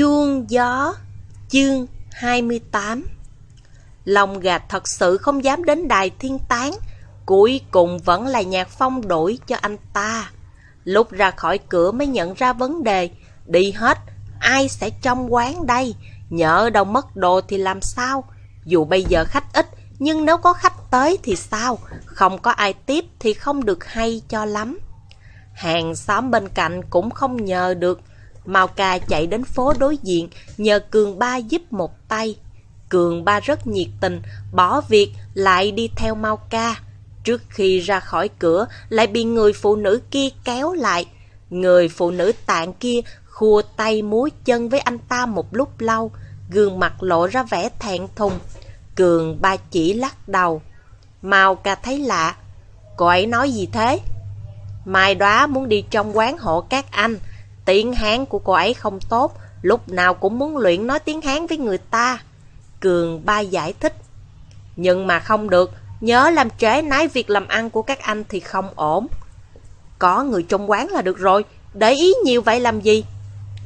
Chuông gió Chương 28 Lòng gà thật sự không dám đến đài thiên tán Cuối cùng vẫn là nhạc phong đổi cho anh ta Lúc ra khỏi cửa mới nhận ra vấn đề Đi hết, ai sẽ trong quán đây? Nhỡ đâu mất đồ thì làm sao? Dù bây giờ khách ít, nhưng nếu có khách tới thì sao? Không có ai tiếp thì không được hay cho lắm. Hàng xóm bên cạnh cũng không nhờ được. Mao ca chạy đến phố đối diện, nhờ Cường Ba giúp một tay. Cường Ba rất nhiệt tình, bỏ việc lại đi theo Mao ca. Trước khi ra khỏi cửa, lại bị người phụ nữ kia kéo lại. Người phụ nữ tạng kia khua tay múa chân với anh ta một lúc lâu, gương mặt lộ ra vẻ thẹn thùng. Cường ba chỉ lắc đầu. Mao ca thấy lạ. Cô ấy nói gì thế? Mai Đóa muốn đi trong quán hộ các anh. Tiếng Hán của cô ấy không tốt, lúc nào cũng muốn luyện nói tiếng Hán với người ta. Cường ba giải thích. Nhưng mà không được, nhớ làm trễ nái việc làm ăn của các anh thì không ổn. Có người trong quán là được rồi, để ý nhiều vậy làm gì?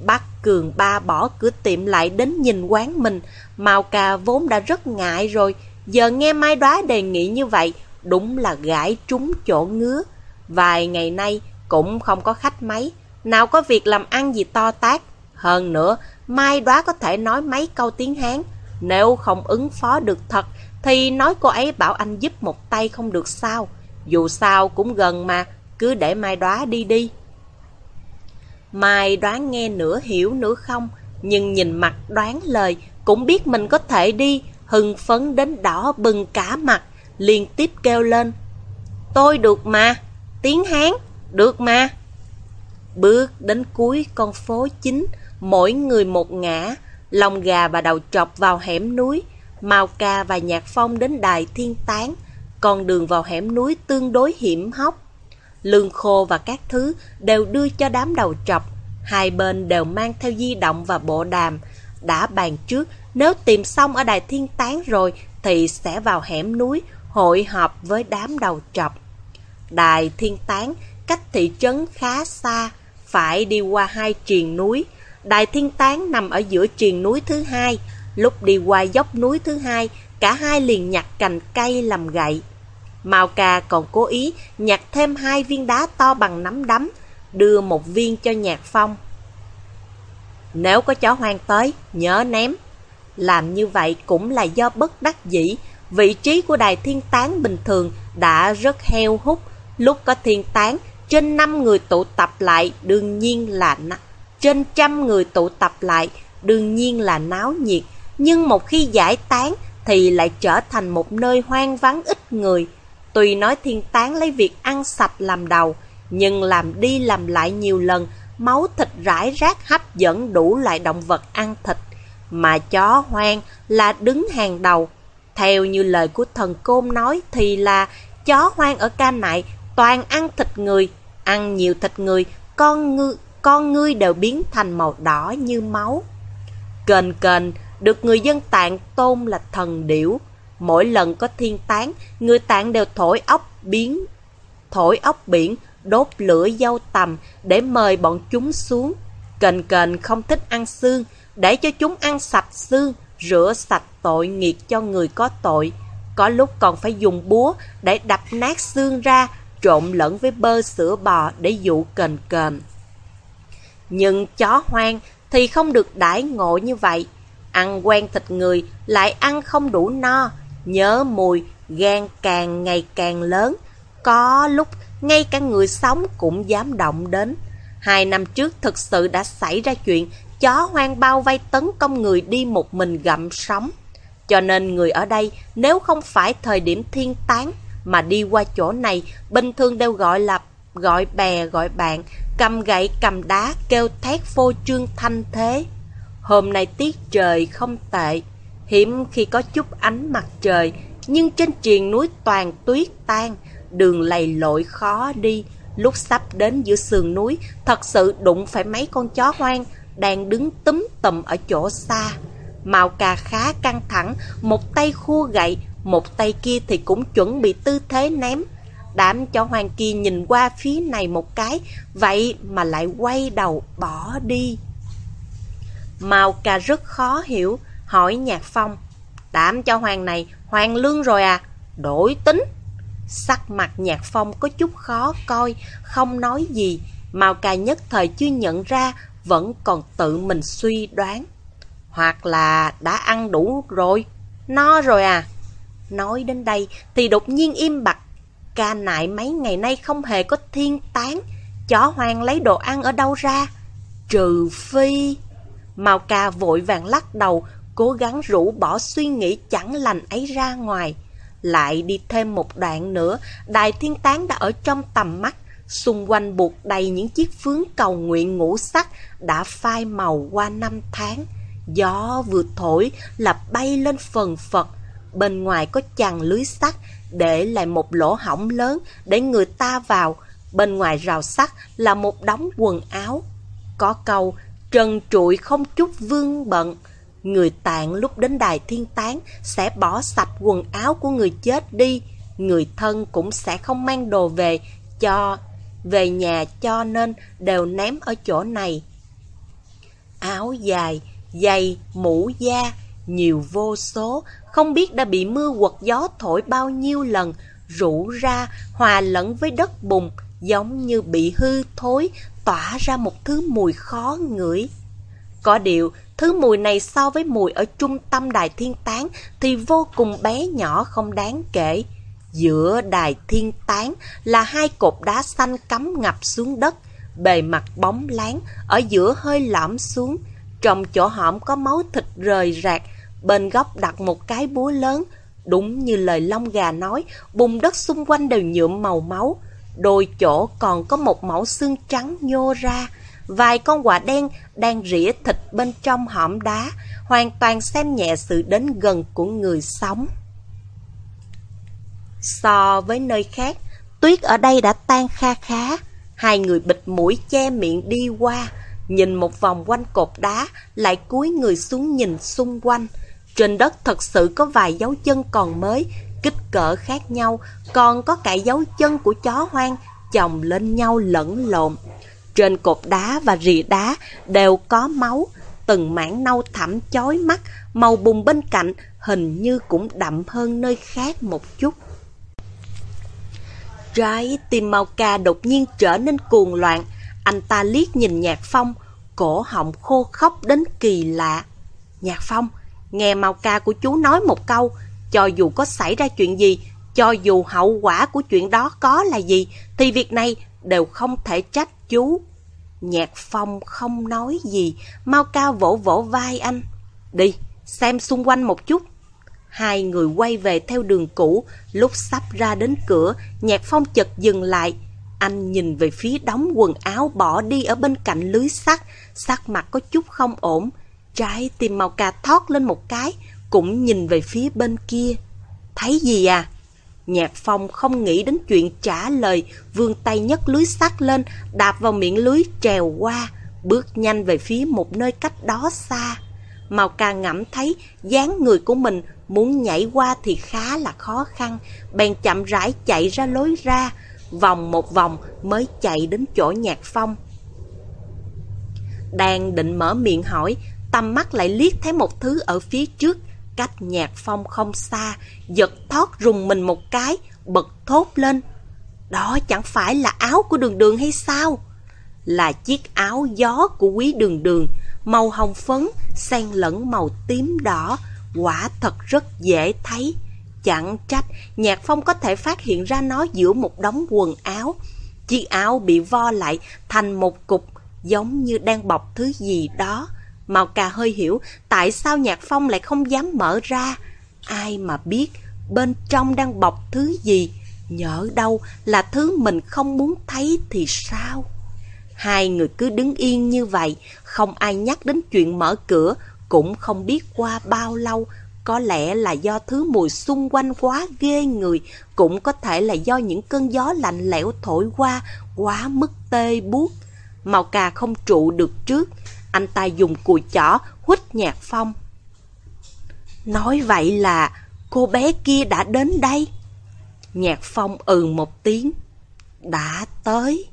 Bắt Cường ba bỏ cửa tiệm lại đến nhìn quán mình, Mao Cà vốn đã rất ngại rồi, giờ nghe Mai Đoá đề nghị như vậy, đúng là gãi trúng chỗ ngứa. Vài ngày nay cũng không có khách mấy, nào có việc làm ăn gì to tác. Hơn nữa, Mai đó có thể nói mấy câu tiếng Hán, nếu không ứng phó được thật, thì nói cô ấy bảo anh giúp một tay không được sao. Dù sao cũng gần mà, cứ để Mai đó đi đi. Mai đoán nghe nửa hiểu nửa không, nhưng nhìn mặt đoán lời, cũng biết mình có thể đi, hưng phấn đến đỏ bừng cả mặt, liên tiếp kêu lên. Tôi được mà, tiếng Hán, được mà. Bước đến cuối con phố chính, mỗi người một ngã, lòng gà và đầu trọc vào hẻm núi, Mao Ca và Nhạc Phong đến đài thiên tán, con đường vào hẻm núi tương đối hiểm hóc. Lương khô và các thứ đều đưa cho đám đầu trọc, hai bên đều mang theo di động và bộ đàm. Đã bàn trước, nếu tìm xong ở đài thiên tán rồi thì sẽ vào hẻm núi hội họp với đám đầu trọc. Đài thiên tán cách thị trấn khá xa, phải đi qua hai triền núi. Đài thiên tán nằm ở giữa triền núi thứ hai, lúc đi qua dốc núi thứ hai, cả hai liền nhặt cành cây làm gậy. Mao ca còn cố ý nhặt thêm hai viên đá to bằng nắm đấm, đưa một viên cho Nhạc Phong. Nếu có chó hoang tới, nhớ ném. Làm như vậy cũng là do bất đắc dĩ, vị trí của đài thiên tán bình thường đã rất heo hút. Lúc có thiên tán, trên năm người tụ tập lại đương nhiên là trên trăm người tụ tập lại đương nhiên là náo nhiệt. Nhưng một khi giải tán thì lại trở thành một nơi hoang vắng ít người. Tuy nói thiên tán lấy việc ăn sạch làm đầu, nhưng làm đi làm lại nhiều lần, máu thịt rải rác hấp dẫn đủ loại động vật ăn thịt, mà chó hoang là đứng hàng đầu. Theo như lời của thần côn nói thì là chó hoang ở ca nại toàn ăn thịt người, ăn nhiều thịt người, con ngư, con ngươi đều biến thành màu đỏ như máu. Kền kền được người dân tạng tôn là thần điểu. Mỗi lần có thiên tán, người tạng đều thổi ốc biến, thổi ốc biển đốt lửa dâu tầm để mời bọn chúng xuống. Kền kền không thích ăn xương, để cho chúng ăn sạch xương, rửa sạch tội nghiệt cho người có tội. Có lúc còn phải dùng búa để đập nát xương ra, trộn lẫn với bơ sữa bò để dụ kền kền. Nhưng chó hoang thì không được đãi ngộ như vậy. Ăn quen thịt người lại ăn không đủ no, nhớ mùi, gan càng ngày càng lớn. Có lúc ngay cả người sống cũng dám động đến. Hai năm trước thực sự đã xảy ra chuyện chó hoang bao vây tấn công người đi một mình gặm sống. Cho nên người ở đây nếu không phải thời điểm thiên tán mà đi qua chỗ này bình thường đều gọi là gọi bè gọi bạn, cầm gậy cầm đá kêu thét phô trương thanh thế. Hôm nay tiết trời không tệ, hiếm khi có chút ánh mặt trời, nhưng trên triền núi toàn tuyết tan, đường lầy lội khó đi. Lúc sắp đến giữa sườn núi, thật sự đụng phải mấy con chó hoang đang đứng túm tầm ở chỗ xa. Màu cà khá căng thẳng, một tay khua gậy, một tay kia thì cũng chuẩn bị tư thế ném. Đám cho hoàng kia nhìn qua phía này một cái, vậy mà lại quay đầu bỏ đi. Mao Cà rất khó hiểu, hỏi Nhạc Phong. Đảm cho Hoàng này, Hoàng lương rồi à? Đổi tính. Sắc mặt Nhạc Phong có chút khó coi, không nói gì. Mao Cà nhất thời chưa nhận ra, vẫn còn tự mình suy đoán. Hoặc là đã ăn đủ rồi, no rồi à? Nói đến đây thì đột nhiên im bặt. Ca nại mấy ngày nay không hề có thiên tán. Chó hoang lấy đồ ăn ở đâu ra? Trừ phi... Mao ca vội vàng lắc đầu, cố gắng rũ bỏ suy nghĩ chẳng lành ấy ra ngoài. Lại đi thêm một đoạn nữa, đài thiên tán đã ở trong tầm mắt, xung quanh buộc đầy những chiếc phướng cầu nguyện ngũ sắc đã phai màu qua năm tháng. Gió vừa thổi là bay lên phần phật, bên ngoài có chằng lưới sắt để lại một lỗ hỏng lớn để người ta vào, bên ngoài rào sắt là một đống quần áo. Có câu trần trụi không chút vương bận, Người tạng lúc đến đài thiên tán sẽ bỏ sạch quần áo của người chết đi. Người thân cũng sẽ không mang đồ về cho về nhà cho nên đều ném ở chỗ này. Áo dài, giày, mũ da, nhiều vô số, không biết đã bị mưa quật gió thổi bao nhiêu lần, rũ ra, hòa lẫn với đất bùn, giống như bị hư thối, tỏa ra một thứ mùi khó ngửi. Có điều, thứ mùi này so với mùi ở trung tâm đài thiên tán thì vô cùng bé nhỏ không đáng kể. Giữa đài thiên tán là hai cột đá xanh cắm ngập xuống đất, bề mặt bóng láng, ở giữa hơi lõm xuống. Trong chỗ hõm có máu thịt rời rạc, bên góc đặt một cái búa lớn. Đúng như lời lông gà nói, bùn đất xung quanh đều nhuộm màu máu. Đôi chỗ còn có một mẫu xương trắng nhô ra. Vài con quạ đen đang rỉa thịt bên trong hõm đá, hoàn toàn xem nhẹ sự đến gần của người sống. So với nơi khác, tuyết ở đây đã tan kha khá. Hai người bịt mũi che miệng đi qua, nhìn một vòng quanh cột đá, lại cúi người xuống nhìn xung quanh. Trên đất thật sự có vài dấu chân còn mới, kích cỡ khác nhau, còn có cả dấu chân của chó hoang chồng lên nhau lẫn lộn. Trên cột đá và rìa đá đều có máu, từng mảng nâu thẳm chói mắt, màu bùn bên cạnh hình như cũng đậm hơn nơi khác một chút. Trái tim Mao Ca đột nhiên trở nên cuồng loạn, anh ta liếc nhìn Nhạc Phong, cổ họng khô khóc đến kỳ lạ. Nhạc Phong, nghe Mao Ca của chú nói một câu, cho dù có xảy ra chuyện gì, cho dù hậu quả của chuyện đó có là gì, thì việc này đều không thể trách chú. Nhạc phong không nói gì, mau ca vỗ vỗ vai anh. Đi, xem xung quanh một chút. Hai người quay về theo đường cũ, lúc sắp ra đến cửa, nhạc phong chợt dừng lại. Anh nhìn về phía đóng quần áo bỏ đi ở bên cạnh lưới sắt, sắc mặt có chút không ổn. Trái tim màu cà thoát lên một cái, cũng nhìn về phía bên kia. Thấy gì à? Nhạc Phong không nghĩ đến chuyện trả lời, vươn tay nhấc lưới sắt lên, đạp vào miệng lưới trèo qua, bước nhanh về phía một nơi cách đó xa. Màu ca ngẫm thấy dáng người của mình muốn nhảy qua thì khá là khó khăn, bèn chậm rãi chạy ra lối ra, vòng một vòng mới chạy đến chỗ Nhạc Phong. Đang định mở miệng hỏi, tầm mắt lại liếc thấy một thứ ở phía trước, Cách nhạc phong không xa, giật thót rùng mình một cái, bật thốt lên. Đó chẳng phải là áo của đường đường hay sao? Là chiếc áo gió của quý đường đường, màu hồng phấn, xen lẫn màu tím đỏ, quả thật rất dễ thấy. Chẳng trách, Nhạc Phong có thể phát hiện ra nó giữa một đống quần áo. Chiếc áo bị vo lại thành một cục, giống như đang bọc thứ gì đó màu cà hơi hiểu tại sao Nhạc Phong lại không dám mở ra. Ai mà biết bên trong đang bọc thứ gì, nhỡ đâu là thứ mình không muốn thấy thì sao? Hai người cứ đứng yên như vậy, không ai nhắc đến chuyện mở cửa, cũng không biết qua bao lâu. Có lẽ là do thứ mùi xung quanh quá ghê người, cũng có thể là do những cơn gió lạnh lẽo thổi qua quá mức tê buốt. Màu cà không trụ được trước, anh ta dùng cùi chỏ hút nhạc phong. Nói vậy là cô bé kia đã đến đây. Nhạc phong ừ một tiếng. Đã tới.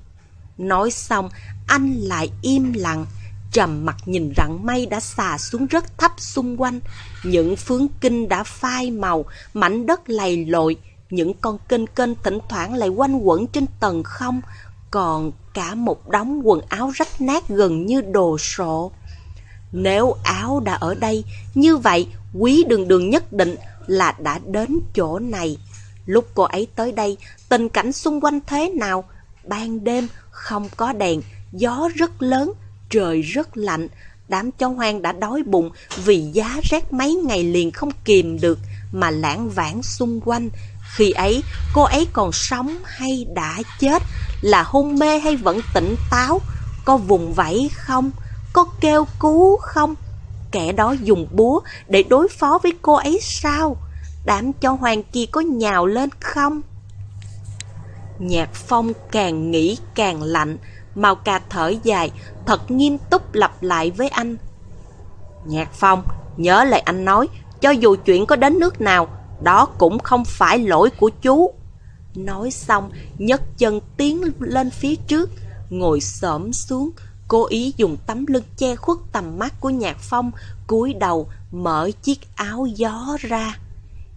Nói xong, anh lại im lặng. trầm mặt nhìn rặng mây đã xà xuống rất thấp xung quanh. Những phướng kinh đã phai màu, mảnh đất lầy lội, những con kênh kênh thỉnh thoảng lại quanh quẩn trên tầng không, còn cả một đống quần áo rách nát gần như đồ sộ. Nếu áo đã ở đây, như vậy quý đường đường nhất định là đã đến chỗ này. Lúc cô ấy tới đây, tình cảnh xung quanh thế nào? Ban đêm không có đèn, gió rất lớn, trời rất lạnh. Đám chó hoang đã đói bụng vì giá rét mấy ngày liền không kìm được mà lãng vãng xung quanh. Khi ấy, cô ấy còn sống hay đã chết? Là hôn mê hay vẫn tỉnh táo? Có vùng vẫy không? Có kêu cứu không? Kẻ đó dùng búa để đối phó với cô ấy sao? Đám cho hoàng kia có nhào lên không? Nhạc phong càng nghĩ càng lạnh, Mao ca thở dài, thật nghiêm túc lặp lại với anh. Nhạc phong, nhớ lời anh nói, cho dù chuyện có đến nước nào, đó cũng không phải lỗi của chú. Nói xong, nhấc chân tiến lên phía trước, ngồi xổm xuống, cố ý dùng tấm lưng che khuất tầm mắt của Nhạc Phong, cúi đầu mở chiếc áo gió ra.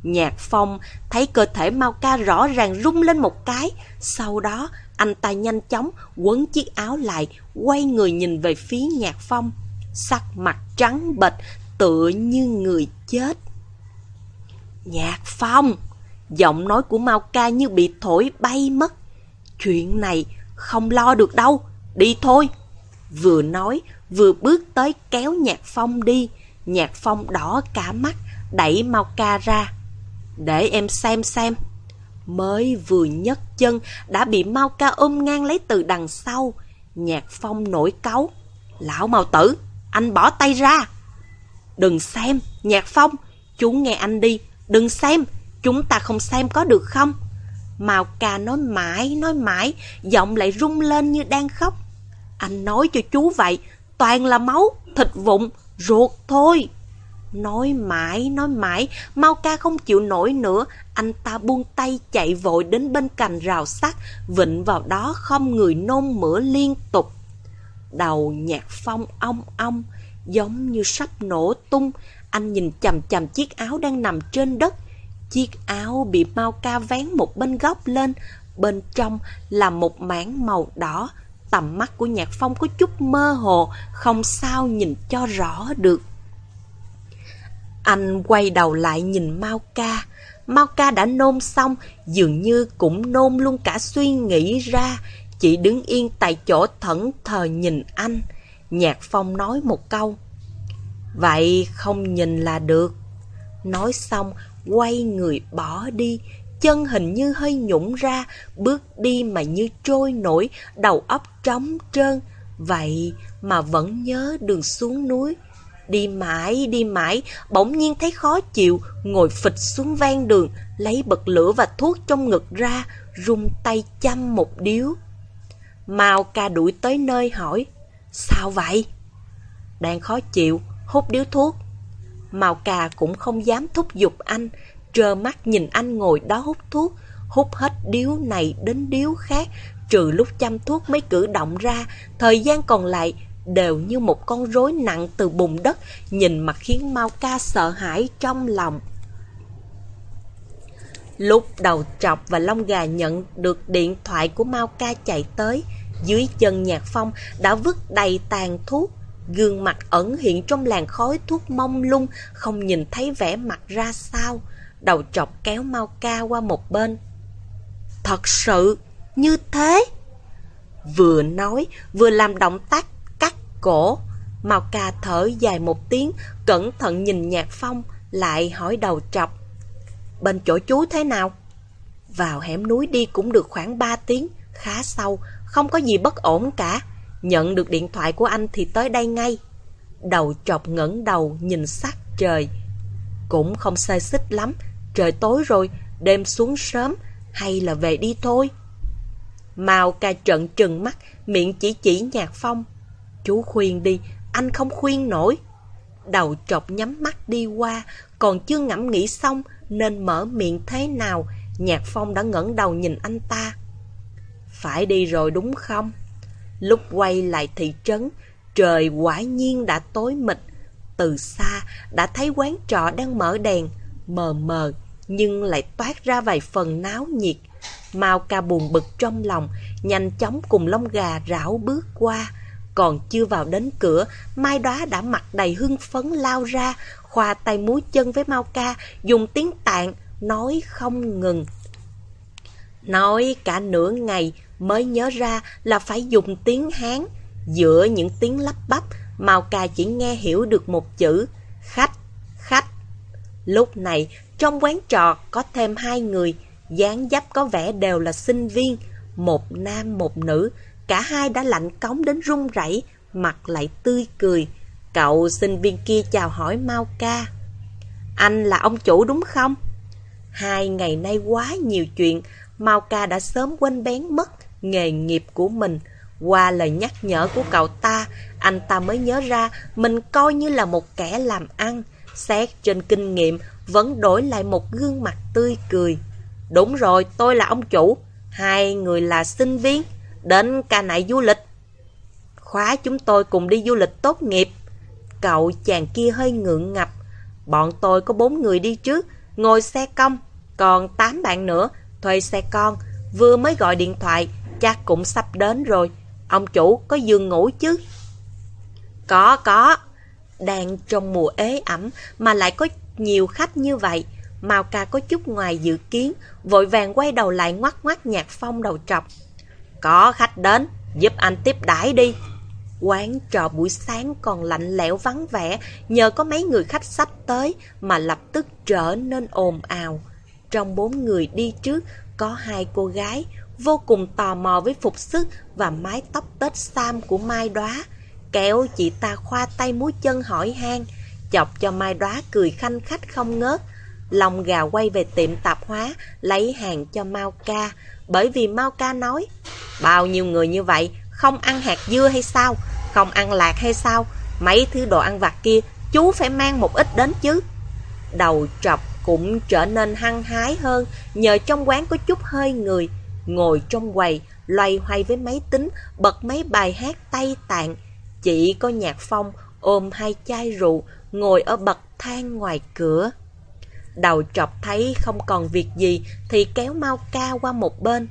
Nhạc Phong thấy cơ thể Mao Ca rõ ràng rung lên một cái, sau đó anh ta nhanh chóng quấn chiếc áo lại, quay người nhìn về phía Nhạc Phong, sắc mặt trắng bệch, tựa như người chết. Nhạc Phong! Giọng nói của Mao Ca như bị thổi bay mất. Chuyện này không lo được đâu, đi thôi. Vừa nói, vừa bước tới kéo Nhạc Phong đi. Nhạc Phong đỏ cả mắt, đẩy Mao Ca ra. Để em xem xem. Mới vừa nhấc chân, đã bị Mao Ca ôm ngang lấy từ đằng sau. Nhạc Phong nổi cáu. Lão Mao Tử, anh bỏ tay ra. Đừng xem, Nhạc Phong, chú nghe anh đi, đừng xem, chúng ta không xem có được không? Mao Ca nói mãi, nói mãi, giọng lại rung lên như đang khóc. Anh nói cho chú vậy, toàn là máu, thịt vụn, ruột thôi. Nói mãi, nói mãi, Mau ca không chịu nổi nữa, anh ta buông tay chạy vội đến bên cạnh rào sắt, vịnh vào đó không người nôn mửa liên tục. Đầu nhạc phong ong ong, giống như sắp nổ tung, anh nhìn chầm chầm chiếc áo đang nằm trên đất. Chiếc áo bị Mau ca vén một bên góc lên, bên trong là một mảng màu đỏ, tầm mắt của Nhạc Phong có chút mơ hồ, không sao nhìn cho rõ được. Anh quay đầu lại nhìn Mao Ca. Mao Ca đã nôn xong, dường như cũng nôn luôn cả suy nghĩ ra, chỉ đứng yên tại chỗ thẫn thờ nhìn anh. Nhạc Phong nói một câu. Vậy không nhìn là được. Nói xong, quay người bỏ đi, chân hình như hơi nhũng ra, bước đi mà như trôi nổi, đầu óc trống trơn. Vậy mà vẫn nhớ đường xuống núi. Đi mãi, đi mãi, bỗng nhiên thấy khó chịu, ngồi phịch xuống ven đường, lấy bật lửa và thuốc trong ngực ra, rung tay chăm một điếu. Mao ca đuổi tới nơi hỏi, sao vậy? Đang khó chịu, hút điếu thuốc. Mao ca cũng không dám thúc giục anh, trơ mắt nhìn anh ngồi đó hút thuốc, hút hết điếu này đến điếu khác, trừ lúc chăm thuốc mới cử động ra, thời gian còn lại đều như một con rối nặng từ bùn đất, nhìn mặt khiến Mao Ca sợ hãi trong lòng. Lúc đầu trọc và lông gà nhận được điện thoại của Mao Ca chạy tới, dưới chân nhạc phong đã vứt đầy tàn thuốc. Gương mặt ẩn hiện trong làn khói thuốc mông lung, không nhìn thấy vẻ mặt ra sao. Đầu trọc kéo Mao Ca qua một bên. Thật sự, như thế? Vừa nói, vừa làm động tác cắt cổ. Mao ca thở dài một tiếng, cẩn thận nhìn nhạc phong, lại hỏi đầu trọc. Bên chỗ chú thế nào? Vào hẻm núi đi cũng được khoảng 3 tiếng, khá sâu, không có gì bất ổn cả. Nhận được điện thoại của anh thì tới đây ngay. Đầu chọc ngẩng đầu nhìn sắc trời. Cũng không xê xích lắm, trời tối rồi, đêm xuống sớm, hay là về đi thôi. Mao ca trận trừng mắt, miệng chỉ chỉ nhạc phong, Chú khuyên đi, anh không khuyên nổi. Đầu trọc nhắm mắt đi qua, còn chưa ngẫm nghĩ xong nên mở miệng thế nào, Nhạc Phong đã ngẩng đầu nhìn anh ta. Phải đi rồi đúng không? Lúc quay lại thị trấn, Trời quả nhiên đã tối mịt. Từ xa đã thấy quán trọ đang mở đèn, mờ mờ, nhưng lại toát ra vài phần náo nhiệt. Mao ca buồn bực trong lòng, nhanh chóng cùng lông gà rảo bước qua. Còn chưa vào đến cửa, Mai Đóa đã mặt đầy hưng phấn lao ra, khoa tay múi chân với Mao ca, dùng tiếng tạng, nói không ngừng. Nói cả nửa ngày mới nhớ ra là phải dùng tiếng Hán. Giữa những tiếng lắp bắp, Mao ca chỉ nghe hiểu được một chữ, khách, khách. Lúc này, trong quán trọ có thêm hai người, dáng dấp có vẻ đều là sinh viên, một nam một nữ, cả hai đã lạnh cống đến run rẩy, mặt lại tươi cười. Cậu sinh viên kia chào hỏi Mao ca. Anh là ông chủ đúng không? Hai ngày nay quá nhiều chuyện, Mao ca đã sớm quên bén mất nghề nghiệp của mình. Qua lời nhắc nhở của cậu ta, anh ta mới nhớ ra mình coi như là một kẻ làm ăn. Xét trên kinh nghiệm, vẫn đổi lại một gương mặt tươi cười. Đúng rồi, tôi là ông chủ. Hai người là sinh viên, đến ca nại du lịch. Khóa chúng tôi cùng đi du lịch tốt nghiệp. Cậu chàng kia hơi ngượng ngập. Bọn tôi có bốn người đi trước, ngồi xe công, còn tám bạn nữa, thuê xe con. Vừa mới gọi điện thoại, chắc cũng sắp đến rồi. Ông chủ có giường ngủ chứ? Có, có. Đang trong mùa ế ẩm mà lại có nhiều khách như vậy. Mao ca có chút ngoài dự kiến, vội vàng quay đầu lại ngoắt ngoắt nhạc phong đầu trọc. Có khách đến, giúp anh tiếp đãi đi. Quán trò buổi sáng còn lạnh lẽo vắng vẻ, nhờ có mấy người khách sắp tới mà lập tức trở nên ồn ào. Trong bốn người đi trước, có hai cô gái, vô cùng tò mò với phục sức và mái tóc tết sam của Mai Đóa, Kéo chị ta khoa tay múi chân hỏi han, chọc cho Mai Đóa cười khanh khách không ngớt. Lòng gà quay về tiệm tạp hóa, lấy hàng cho Mao Ca, bởi vì Mao Ca nói, bao nhiêu người như vậy, không ăn hạt dưa hay sao, không ăn lạc hay sao, mấy thứ đồ ăn vặt kia, chú phải mang một ít đến chứ. Đầu trọc cũng trở nên hăng hái hơn, nhờ trong quán có chút hơi người, ngồi trong quầy, loay hoay với máy tính, bật mấy bài hát tay tạng. Chỉ có nhạc phong ôm hai chai rượu, ngồi ở bậc thang ngoài cửa. Đầu trọc thấy không còn việc gì thì kéo mau ca qua một bên.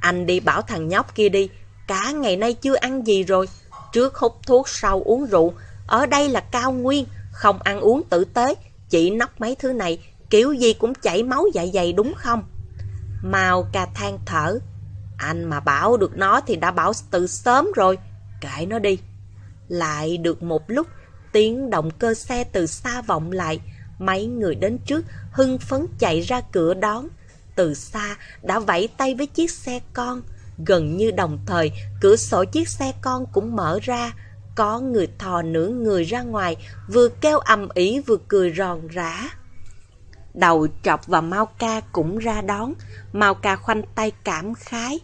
Anh đi bảo thằng nhóc kia đi, cả ngày nay chưa ăn gì rồi. Trước hút thuốc sau uống rượu, ở đây là cao nguyên, không ăn uống tử tế, chỉ nóc mấy thứ này, kiểu gì cũng chảy máu dạ dày đúng không? Mao ca than thở, anh mà bảo được nó thì đã bảo từ sớm rồi, kệ nó đi. Lại được một lúc, tiếng động cơ xe từ xa vọng lại, Mấy người đến trước hưng phấn chạy ra cửa đón. Từ xa đã vẫy tay với chiếc xe con. Gần như đồng thời, cửa sổ chiếc xe con cũng mở ra. Có người thò nửa người ra ngoài, vừa kêu ầm ĩ vừa cười ròn rã. Đầu trọc và Mau Ca cũng ra đón. Mau Ca khoanh tay cảm khái.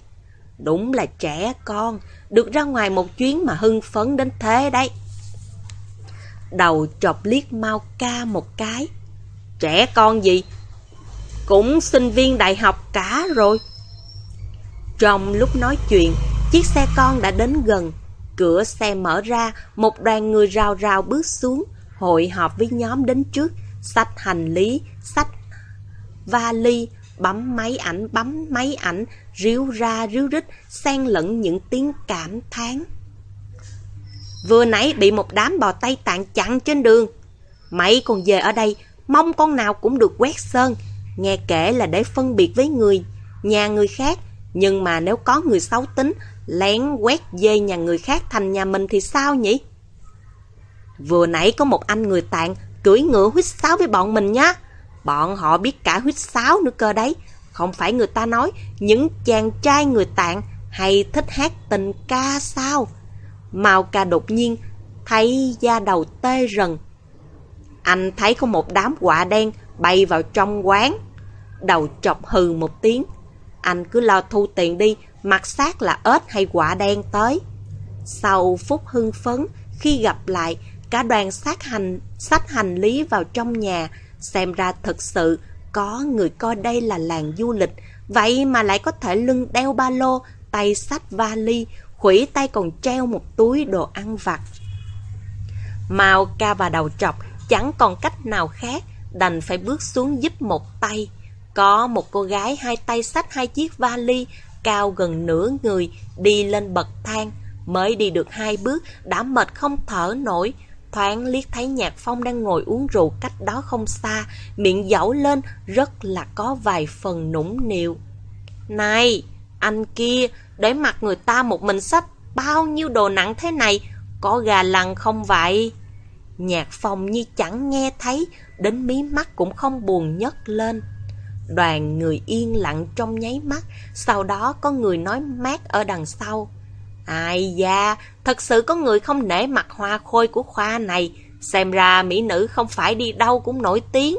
Đúng là trẻ con, được ra ngoài một chuyến mà hưng phấn đến thế đấy. Đầu trọc liếc mau ca một cái. Trẻ con gì? Cũng sinh viên đại học cả rồi. Trong lúc nói chuyện, chiếc xe con đã đến gần. Cửa xe mở ra, một đoàn người rào rào bước xuống, hội họp với nhóm đến trước, sách hành lý, sách vali, bấm máy ảnh, bấm máy ảnh, ríu ra ríu rít, xen lẫn những tiếng cảm thán. Vừa nãy bị một đám bò Tây Tạng chặn trên đường. Mày còn về ở đây, mong con nào cũng được quét sơn. Nghe kể là để phân biệt với người, nhà người khác. Nhưng mà nếu có người xấu tính, lén quét dê nhà người khác thành nhà mình thì sao nhỉ? Vừa nãy có một anh người tạng cưỡi ngựa huýt sáo với bọn mình nhá. Bọn họ biết cả huyết sáo nữa cơ đấy. Không phải người ta nói những chàng trai người tạng hay thích hát tình ca sao? Mao ca đột nhiên thấy da đầu tê rần. Anh thấy có một đám quạ đen bay vào trong quán. Đầu chọc hừ một tiếng. Anh cứ lo thu tiền đi, mặc xác là ếch hay quạ đen tới. Sau phút hưng phấn, khi gặp lại, cả đoàn sát hành, sách hành lý vào trong nhà, xem ra thật sự có người coi đây là làng du lịch, vậy mà lại có thể lưng đeo ba lô, tay sách vali, khủy tay còn treo một túi đồ ăn vặt. Mao ca và đầu trọc chẳng còn cách nào khác, đành phải bước xuống giúp một tay. Có một cô gái hai tay sách hai chiếc vali cao gần nửa người đi lên bậc thang. Mới đi được hai bước đã mệt không thở nổi. Thoáng liếc thấy Nhạc Phong đang ngồi uống rượu cách đó không xa, miệng dẫu lên rất là có vài phần nũng nịu. Này, anh kia, để mặt người ta một mình xách bao nhiêu đồ nặng thế này, có gà lằn không vậy? Nhạc Phong như chẳng nghe thấy, đến mí mắt cũng không buồn nhấc lên. Đoàn người yên lặng trong nháy mắt, sau đó có người nói mát ở đằng sau. Ai da, thật sự có người không nể mặt hoa khôi của khoa này, xem ra mỹ nữ không phải đi đâu cũng nổi tiếng.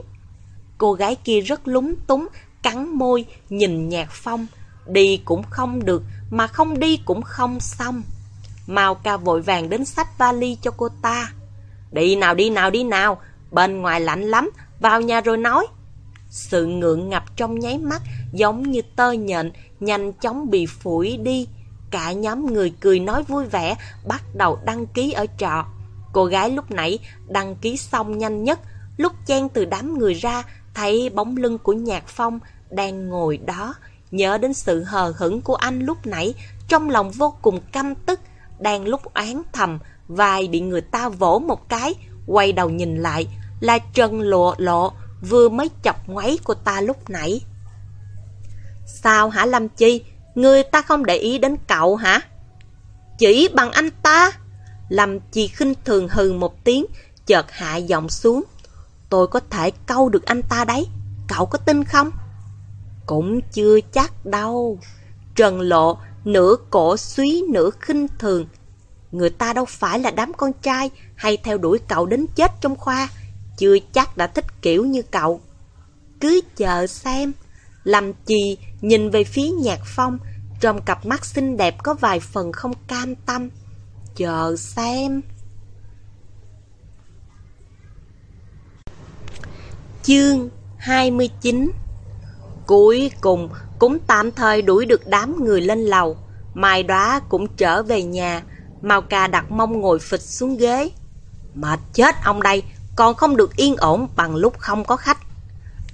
Cô gái kia rất lúng túng, cắn môi, nhìn nhạc phong. Đi cũng không được, mà không đi cũng không xong. Mao ca vội vàng đến sách vali cho cô ta. Đi nào đi nào đi nào, bên ngoài lạnh lắm, vào nhà rồi nói. Sự ngượng ngập trong nháy mắt giống như tơ nhện, nhanh chóng bị phủi đi. Cả nhóm người cười nói vui vẻ, bắt đầu đăng ký ở trọ. Cô gái lúc nãy đăng ký xong nhanh nhất, lúc chen từ đám người ra, thấy bóng lưng của Nhạc Phong đang ngồi đó. Nhớ đến sự hờ hững của anh lúc nãy, trong lòng vô cùng căm tức, đang lúc oán thầm, vai bị người ta vỗ một cái, quay đầu nhìn lại, là Trần Lộ Lộ, vừa mới chọc ngoáy của ta lúc nãy. Sao hả Lâm Chi? Người ta không để ý đến cậu hả? Chỉ bằng anh ta? Lâm Chi khinh thường hừ một tiếng, chợt hạ giọng xuống. Tôi có thể câu được anh ta đấy, cậu có tin không? Cũng chưa chắc đâu. Trần Lộ nửa cổ suý nửa khinh thường. Người ta đâu phải là đám con trai hay theo đuổi cậu đến chết trong khoa chưa chắc đã thích kiểu như cậu. Cứ chờ xem. Lâm Chi nhìn về phía Nhạc Phong, trong cặp mắt xinh đẹp có vài phần không cam tâm. Chờ xem. Chương 29 Cuối cùng cũng tạm thời đuổi được đám người lên lầu. Mai đó cũng trở về nhà. Mao ca đặt mông ngồi phịch xuống ghế. Mệt chết ông đây, còn không được yên ổn bằng lúc không có khách.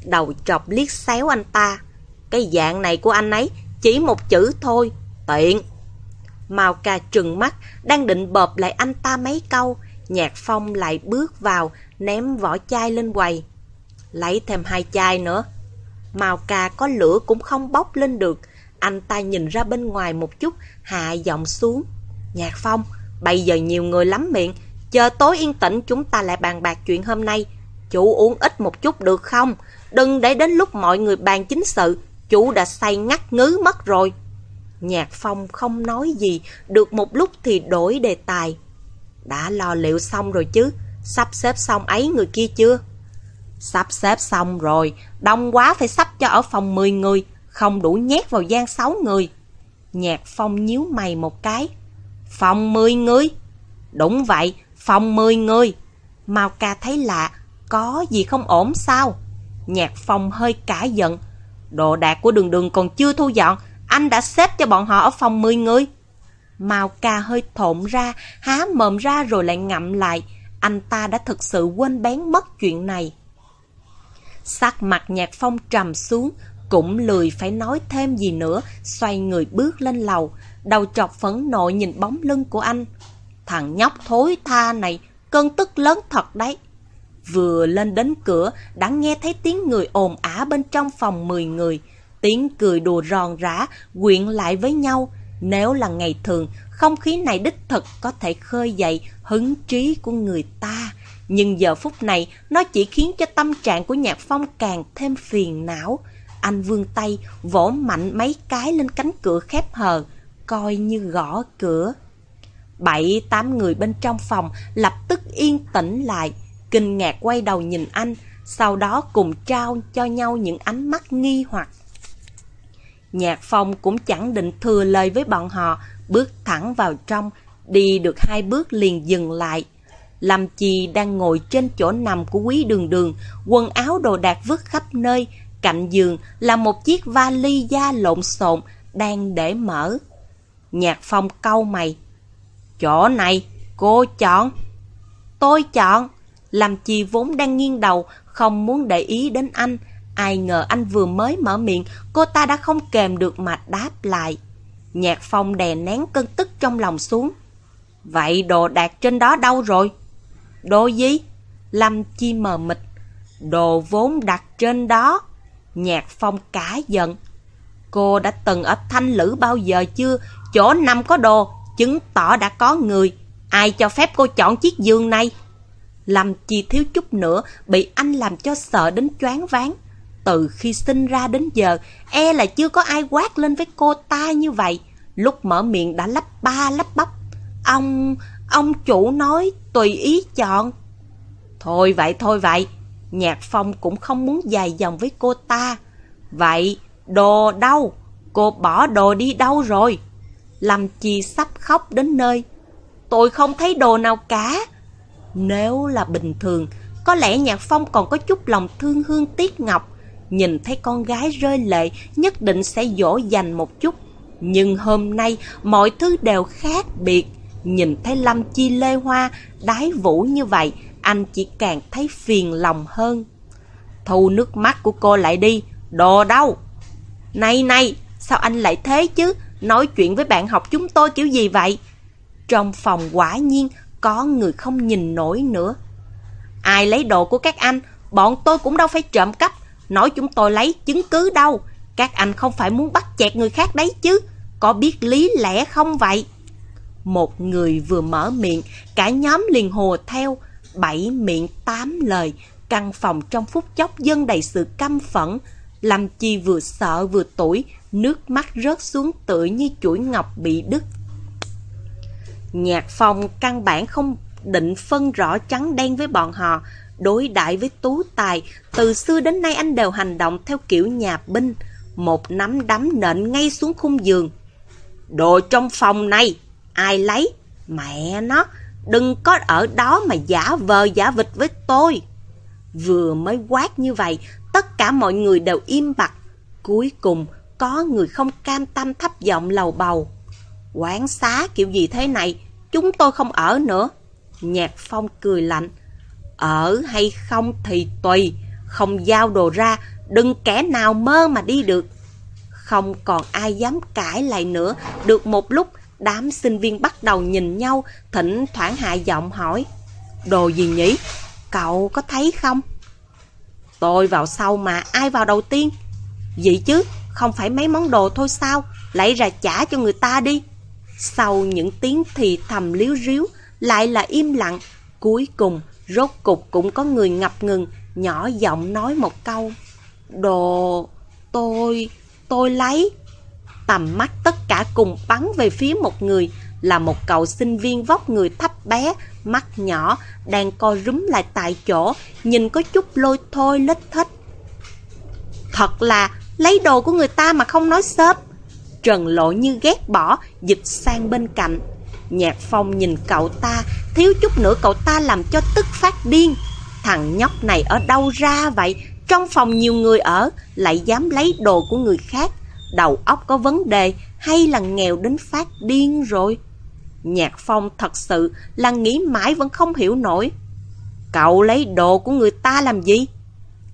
Đầu trọc liếc xéo anh ta. Cái dạng này của anh ấy chỉ một chữ thôi, tiện. Mao ca trừng mắt, đang định bợp lại anh ta mấy câu. Nhạc phong lại bước vào, ném vỏ chai lên quầy. Lấy thêm hai chai nữa. Mao ca có lửa cũng không bốc lên được. Anh ta nhìn ra bên ngoài một chút, hạ giọng xuống. Nhạc phong, bây giờ nhiều người lắm miệng, Chờ tối yên tĩnh chúng ta lại bàn bạc chuyện hôm nay. Chủ uống ít một chút được không? Đừng để đến lúc mọi người bàn chính sự, chú đã say ngắt ngứ mất rồi. Nhạc Phong không nói gì, được một lúc thì đổi đề tài. Đã lo liệu xong rồi chứ, sắp xếp xong ấy người kia chưa? Sắp xếp xong rồi, đông quá phải sắp cho ở phòng 10 người, không đủ nhét vào gian 6 người. Nhạc Phong nhíu mày một cái. Phòng 10 người? Đúng vậy, Phòng 10 người. Mao ca thấy lạ, có gì không ổn sao? Nhạc phong hơi cả giận. Đồ đạc của đường đường còn chưa thu dọn, anh đã xếp cho bọn họ ở phòng 10 người. Mao ca hơi thộn ra, há mồm ra rồi lại ngậm lại. Anh ta đã thực sự quên bén mất chuyện này. Sắc mặt nhạc phong trầm xuống, cũng lười phải nói thêm gì nữa, xoay người bước lên lầu. Đầu trọc phẫn nộ nhìn bóng lưng của anh. Thằng nhóc thối tha này, cơn tức lớn thật đấy. Vừa lên đến cửa, đã nghe thấy tiếng người ồn ả bên trong phòng 10 người. Tiếng cười đùa ròn rã, quyện lại với nhau. Nếu là ngày thường, không khí này đích thực có thể khơi dậy hứng trí của người ta. Nhưng giờ phút này, nó chỉ khiến cho tâm trạng của Nhạc Phong càng thêm phiền não. Anh vươn tay, vỗ mạnh mấy cái lên cánh cửa khép hờ, coi như gõ cửa. Bảy tám người bên trong phòng lập tức yên tĩnh lại, kinh ngạc quay đầu nhìn anh, sau đó cùng trao cho nhau những ánh mắt nghi hoặc. Nhạc phong cũng chẳng định thừa lời với bọn họ, bước thẳng vào trong, đi được hai bước liền dừng lại. Lâm Chi đang ngồi trên chỗ nằm của quý đường đường, quần áo đồ đạc vứt khắp nơi, cạnh giường là một chiếc vali da lộn xộn đang để mở. Nhạc Phong câu mày. Chỗ này, cô chọn. Tôi chọn. Làm chi vốn đang nghiêng đầu, không muốn để ý đến anh. Ai ngờ anh vừa mới mở miệng, cô ta đã không kèm được mà đáp lại. Nhạc Phong đè nén cơn tức trong lòng xuống. Vậy đồ đạc trên đó đâu rồi? Đồ gì? Lâm Chi mờ mịt. Đồ vốn đặt trên đó. Nhạc Phong cá giận. Cô đã từng ở thanh lữ bao giờ chưa? Chỗ nằm có đồ, chứng tỏ đã có người. Ai cho phép cô chọn chiếc giường này? Lâm Chi thiếu chút nữa bị anh làm cho sợ đến choáng váng. Từ khi sinh ra đến giờ, e là chưa có ai quát lên với cô ta như vậy. Lúc mở miệng đã lắp ba lắp bắp. Ông, ông chủ nói tùy ý chọn. Thôi vậy, thôi vậy. Nhạc Phong cũng không muốn dài dòng với cô ta. Vậy, đồ đâu? Cô bỏ đồ đi đâu rồi? Lâm Chi sắp khóc đến nơi. Tôi không thấy đồ nào cả. Nếu là bình thường, có lẽ Nhạc Phong còn có chút lòng thương hương tiếc ngọc. Nhìn thấy con gái rơi lệ, nhất định sẽ dỗ dành một chút. Nhưng hôm nay, mọi thứ đều khác biệt. Nhìn thấy Lâm Chi lê hoa, đái vũ như vậy, anh chỉ càng thấy phiền lòng hơn. Thu nước mắt của cô lại đi, đồ đâu? Này này, sao anh lại thế chứ? Nói chuyện với bạn học chúng tôi kiểu gì vậy? Trong phòng quả nhiên có người không nhìn nổi nữa. Ai lấy đồ của các anh, bọn tôi cũng đâu phải trộm cắp. Nói chúng tôi lấy chứng cứ đâu. Các anh không phải muốn bắt chẹt người khác đấy chứ. Có biết lý lẽ không vậy? Một người vừa mở miệng, cả nhóm liền hồ theo, bảy miệng tám lời. Căn phòng trong phút chốc dân đầy sự căm phẫn. Lâm Chi vừa sợ vừa tuổi, nước mắt rớt xuống tựa như chuỗi ngọc bị đứt. Nhạc phong căn bản không định phân rõ trắng đen với bọn họ. Đối đại với Tú Tài, từ xưa đến nay anh đều hành động theo kiểu nhà binh. Một nắm đấm nện ngay xuống khung giường. Đồ trong phòng này, ai lấy? Mẹ nó, đừng có ở đó mà giả vờ giả vịt với tôi. Vừa mới quát như vậy, tất cả mọi người đều im bặt. Cuối cùng, có người không cam tâm thấp giọng lầu bầu. Quán xá kiểu gì thế này, chúng tôi không ở nữa. Nhạc Phong cười lạnh. Ở hay không thì tùy, không giao đồ ra, đừng kẻ nào mơ mà đi được. Không còn ai dám cãi lại nữa, được một lúc đám sinh viên bắt đầu nhìn nhau, thỉnh thoảng hạ giọng hỏi. Đồ gì nhỉ? Cậu có thấy không? Tôi vào sau mà ai vào đầu tiên? Vậy chứ, không phải mấy món đồ thôi sao? Lấy ra trả cho người ta đi. Sau những tiếng thì thầm liếu ríu, lại là im lặng. Cuối cùng, rốt cục cũng có người ngập ngừng, nhỏ giọng nói một câu. Đồ, tôi, tôi lấy. Tầm mắt tất cả cùng bắn về phía một người, là một cậu sinh viên vóc người thấp bé, mắt nhỏ, đang co rúm lại tại chỗ, nhìn có chút lôi thôi lết thích. Thật là lấy đồ của người ta mà không nói sớp. Trần lộ như ghét bỏ, dịch sang bên cạnh. Nhạc phong nhìn cậu ta, thiếu chút nữa cậu ta làm cho tức phát điên. Thằng nhóc này ở đâu ra vậy? Trong phòng nhiều người ở, lại dám lấy đồ của người khác. Đầu óc có vấn đề hay là nghèo đến phát điên rồi? Nhạc phong thật sự là nghĩ mãi vẫn không hiểu nổi. Cậu lấy đồ của người ta làm gì?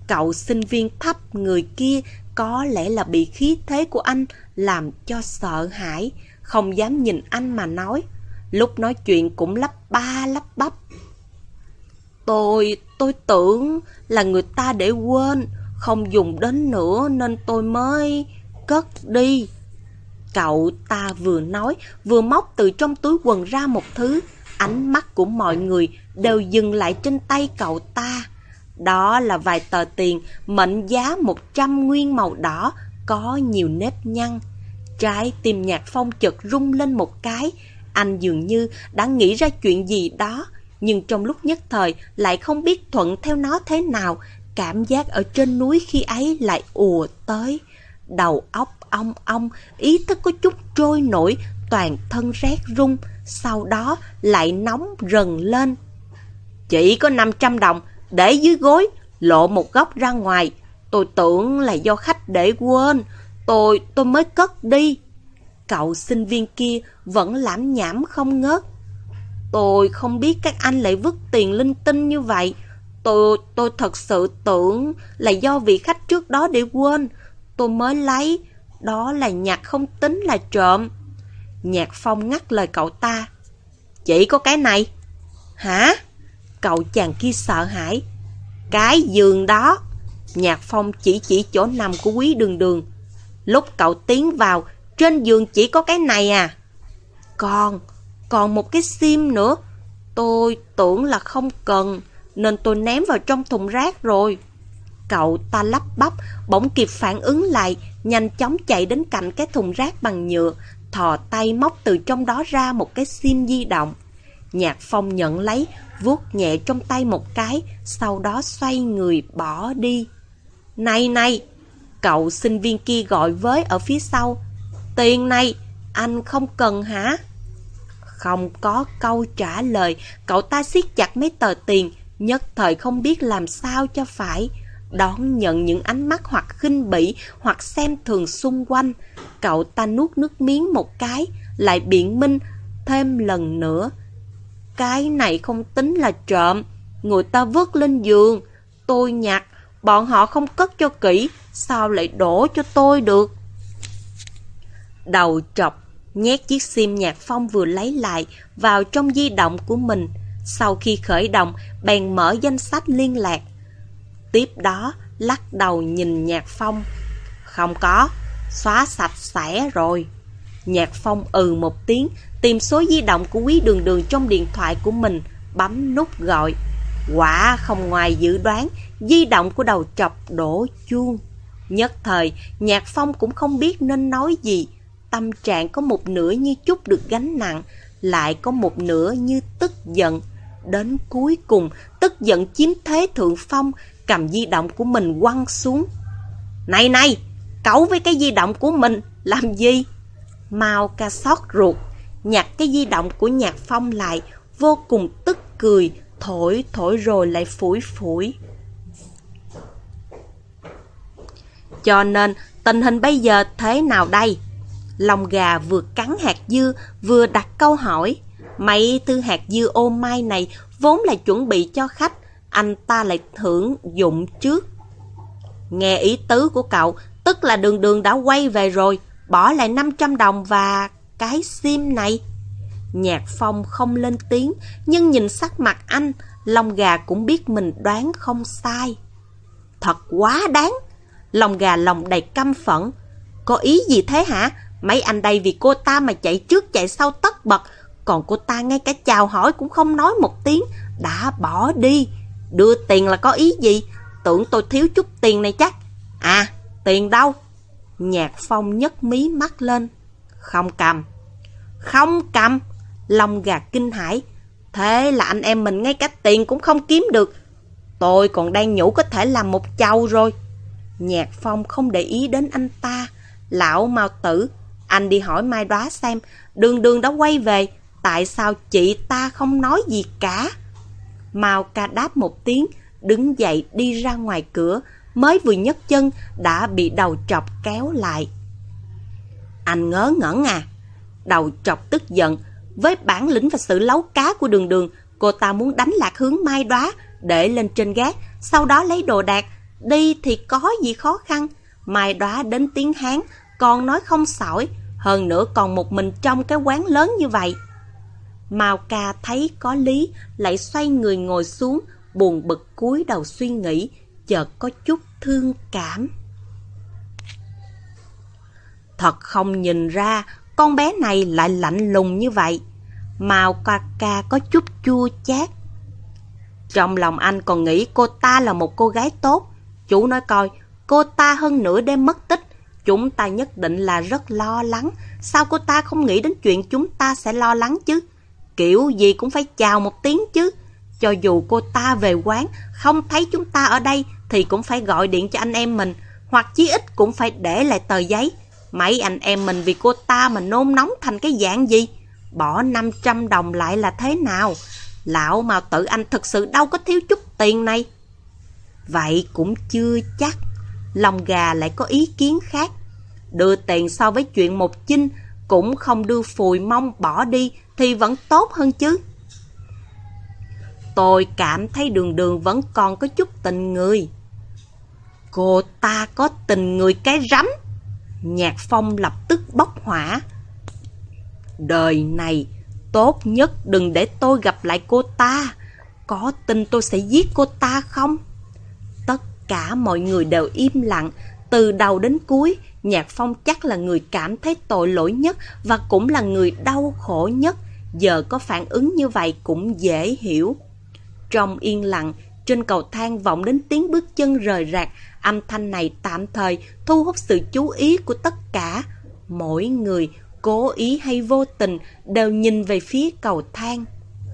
Cậu sinh viên thấp người kia có lẽ là bị khí thế của anh làm cho sợ hãi, không dám nhìn anh mà nói. Lúc nói chuyện cũng lắp ba lắp bắp. Tôi, tôi tưởng là người ta để quên, không dùng đến nữa nên tôi mới cất đi. Cậu ta vừa nói, vừa móc từ trong túi quần ra một thứ. Ánh mắt của mọi người đều dừng lại trên tay cậu ta. Đó là vài tờ tiền mệnh giá 100 nguyên màu đỏ, có nhiều nếp nhăn. Trái tim nhạc phong chợt rung lên một cái, anh dường như đã nghĩ ra chuyện gì đó, nhưng trong lúc nhất thời lại không biết thuận theo nó thế nào, cảm giác ở trên núi khi ấy lại ùa tới. Đầu óc ong ong, ý thức có chút trôi nổi, toàn thân rét rung, sau đó lại nóng rần lên. Chỉ có 500 đồng, để dưới gối, lộ một góc ra ngoài. Tôi tưởng là do khách để quên, tôi, tôi mới cất đi. Cậu sinh viên kia vẫn lãm nhảm không ngớt. Tôi không biết các anh lại vứt tiền linh tinh như vậy. Tôi, tôi thật sự tưởng là do vị khách trước đó để quên. Tôi mới lấy. Đó là nhạc không tính là trộm. Nhạc Phong ngắt lời cậu ta. Chỉ có cái này. Hả? Cậu chàng kia sợ hãi. Cái giường đó. Nhạc Phong chỉ chỉ chỗ nằm của quý đường đường. Lúc cậu tiến vào, trên giường chỉ có cái này à. Còn, còn một cái sim nữa. Tôi tưởng là không cần, nên tôi ném vào trong thùng rác rồi. Cậu ta lắp bắp, bỗng kịp phản ứng lại, nhanh chóng chạy đến cạnh cái thùng rác bằng nhựa, thò tay móc từ trong đó ra một cái sim di động. Nhạc Phong nhận lấy, vuốt nhẹ trong tay một cái, sau đó xoay người bỏ đi. Này này, cậu sinh viên kia gọi với ở phía sau. Tiền này, anh không cần hả? Không có câu trả lời, cậu ta siết chặt mấy tờ tiền, nhất thời không biết làm sao cho phải. Đón nhận những ánh mắt hoặc khinh bỉ hoặc xem thường xung quanh. Cậu ta nuốt nước miếng một cái, lại biện minh thêm lần nữa. Cái này không tính là trộm, người ta vứt lên giường. Tôi nhặt, bọn họ không cất cho kỹ, sao lại đổ cho tôi được? Đầu trọc, nhét chiếc sim nhạc phong vừa lấy lại vào trong di động của mình. Sau khi khởi động, bèn mở danh sách liên lạc. Tiếp đó, lắc đầu nhìn nhạc phong. Không có, xóa sạch sẽ rồi. Nhạc phong ừ một tiếng, tìm số di động của quý đường đường trong điện thoại của mình, bấm nút gọi. Quả không ngoài dự đoán, di động của đầu chọc đổ chuông. Nhất thời, Nhạc Phong cũng không biết nên nói gì. Tâm trạng có một nửa như chút được gánh nặng, lại có một nửa như tức giận. Đến cuối cùng, tức giận chiếm thế thượng phong, cầm di động của mình quăng xuống. Này này, cậu với cái di động của mình, làm gì? Mau ca sót ruột, nhặt cái di động của Nhạc Phong lại, vô cùng tức cười, thổi thổi rồi lại phủi phủi. Cho nên, tình hình bây giờ thế nào đây? Lòng gà vừa cắn hạt dưa, vừa đặt câu hỏi. Mấy thứ hạt dưa ô mai này vốn là chuẩn bị cho khách, anh ta lại thưởng dụng trước. Nghe ý tứ của cậu, tức là đường đường đã quay về rồi, bỏ lại 500 đồng và cái sim này. Nhạc phong không lên tiếng, nhưng nhìn sắc mặt anh, lòng gà cũng biết mình đoán không sai. Thật quá đáng! Lòng gà lòng đầy căm phẫn. Có ý gì thế hả? Mấy anh đây vì cô ta mà chạy trước chạy sau tất bật, còn cô ta ngay cả chào hỏi cũng không nói một tiếng, đã bỏ đi. Đưa tiền là có ý gì? Tưởng tôi thiếu chút tiền này chắc. À, tiền đâu? Nhạc phong nhấc mí mắt lên. Không cầm. Không cầm. Lòng gà kinh hãi. Thế là anh em mình ngay cả tiền cũng không kiếm được. Tôi còn đang nhủ có thể làm một chầu rồi. Nhạc Phong không để ý đến anh ta. Lão mau tử, anh đi hỏi Mai đoá xem, đường đường đã quay về, tại sao chị ta không nói gì cả? Mao ca đáp một tiếng, đứng dậy đi ra ngoài cửa, mới vừa nhấc chân đã bị đầu chọc kéo lại. Anh ngớ ngẩn à? Đầu chọc tức giận, với bản lĩnh và sự lấu cá của đường đường, cô ta muốn đánh lạc hướng mai đoá, để lên trên gác, sau đó lấy đồ đạc, Đi thì có gì khó khăn, mai đoá đến tiếng Hán, còn nói không sỏi, hơn nữa còn một mình trong cái quán lớn như vậy. Mao ca thấy có lý, lại xoay người ngồi xuống, buồn bực cúi đầu suy nghĩ, chợt có chút thương cảm. Thật không nhìn ra, con bé này lại lạnh lùng như vậy màu ca ca có chút chua chát. Trong lòng anh còn nghĩ cô ta là một cô gái tốt, Chú nói coi, cô ta hơn nửa đêm mất tích. Chúng ta nhất định là rất lo lắng. Sao cô ta không nghĩ đến chuyện chúng ta sẽ lo lắng chứ? Kiểu gì cũng phải chào một tiếng chứ. Cho dù cô ta về quán, không thấy chúng ta ở đây thì cũng phải gọi điện cho anh em mình. Hoặc chí ít cũng phải để lại tờ giấy. Mấy anh em mình vì cô ta mà nôn nóng thành cái dạng gì? Bỏ 500 đồng lại là thế nào? Lão mà tự anh thật sự đâu có thiếu chút tiền này. Vậy cũng chưa chắc. Lòng gà lại có ý kiến khác. Đưa tiền so với chuyện một chinh, cũng không đưa phùi mông bỏ đi thì vẫn tốt hơn chứ. Tôi cảm thấy đường đường vẫn còn có chút tình người. Cô ta có tình người cái rắm. Nhạc phong lập tức bốc hỏa. Đời này, tốt nhất đừng để tôi gặp lại cô ta. Có tin tôi sẽ giết cô ta không? Tất cả mọi người đều im lặng, từ đầu đến cuối, Nhạc Phong chắc là người cảm thấy tội lỗi nhất và cũng là người đau khổ nhất. Giờ có phản ứng như vậy cũng dễ hiểu. Trong yên lặng, trên cầu thang vọng đến tiếng bước chân rời rạc, âm thanh này tạm thời thu hút sự chú ý của tất cả. Mỗi người, cố ý hay vô tình, đều nhìn về phía cầu thang.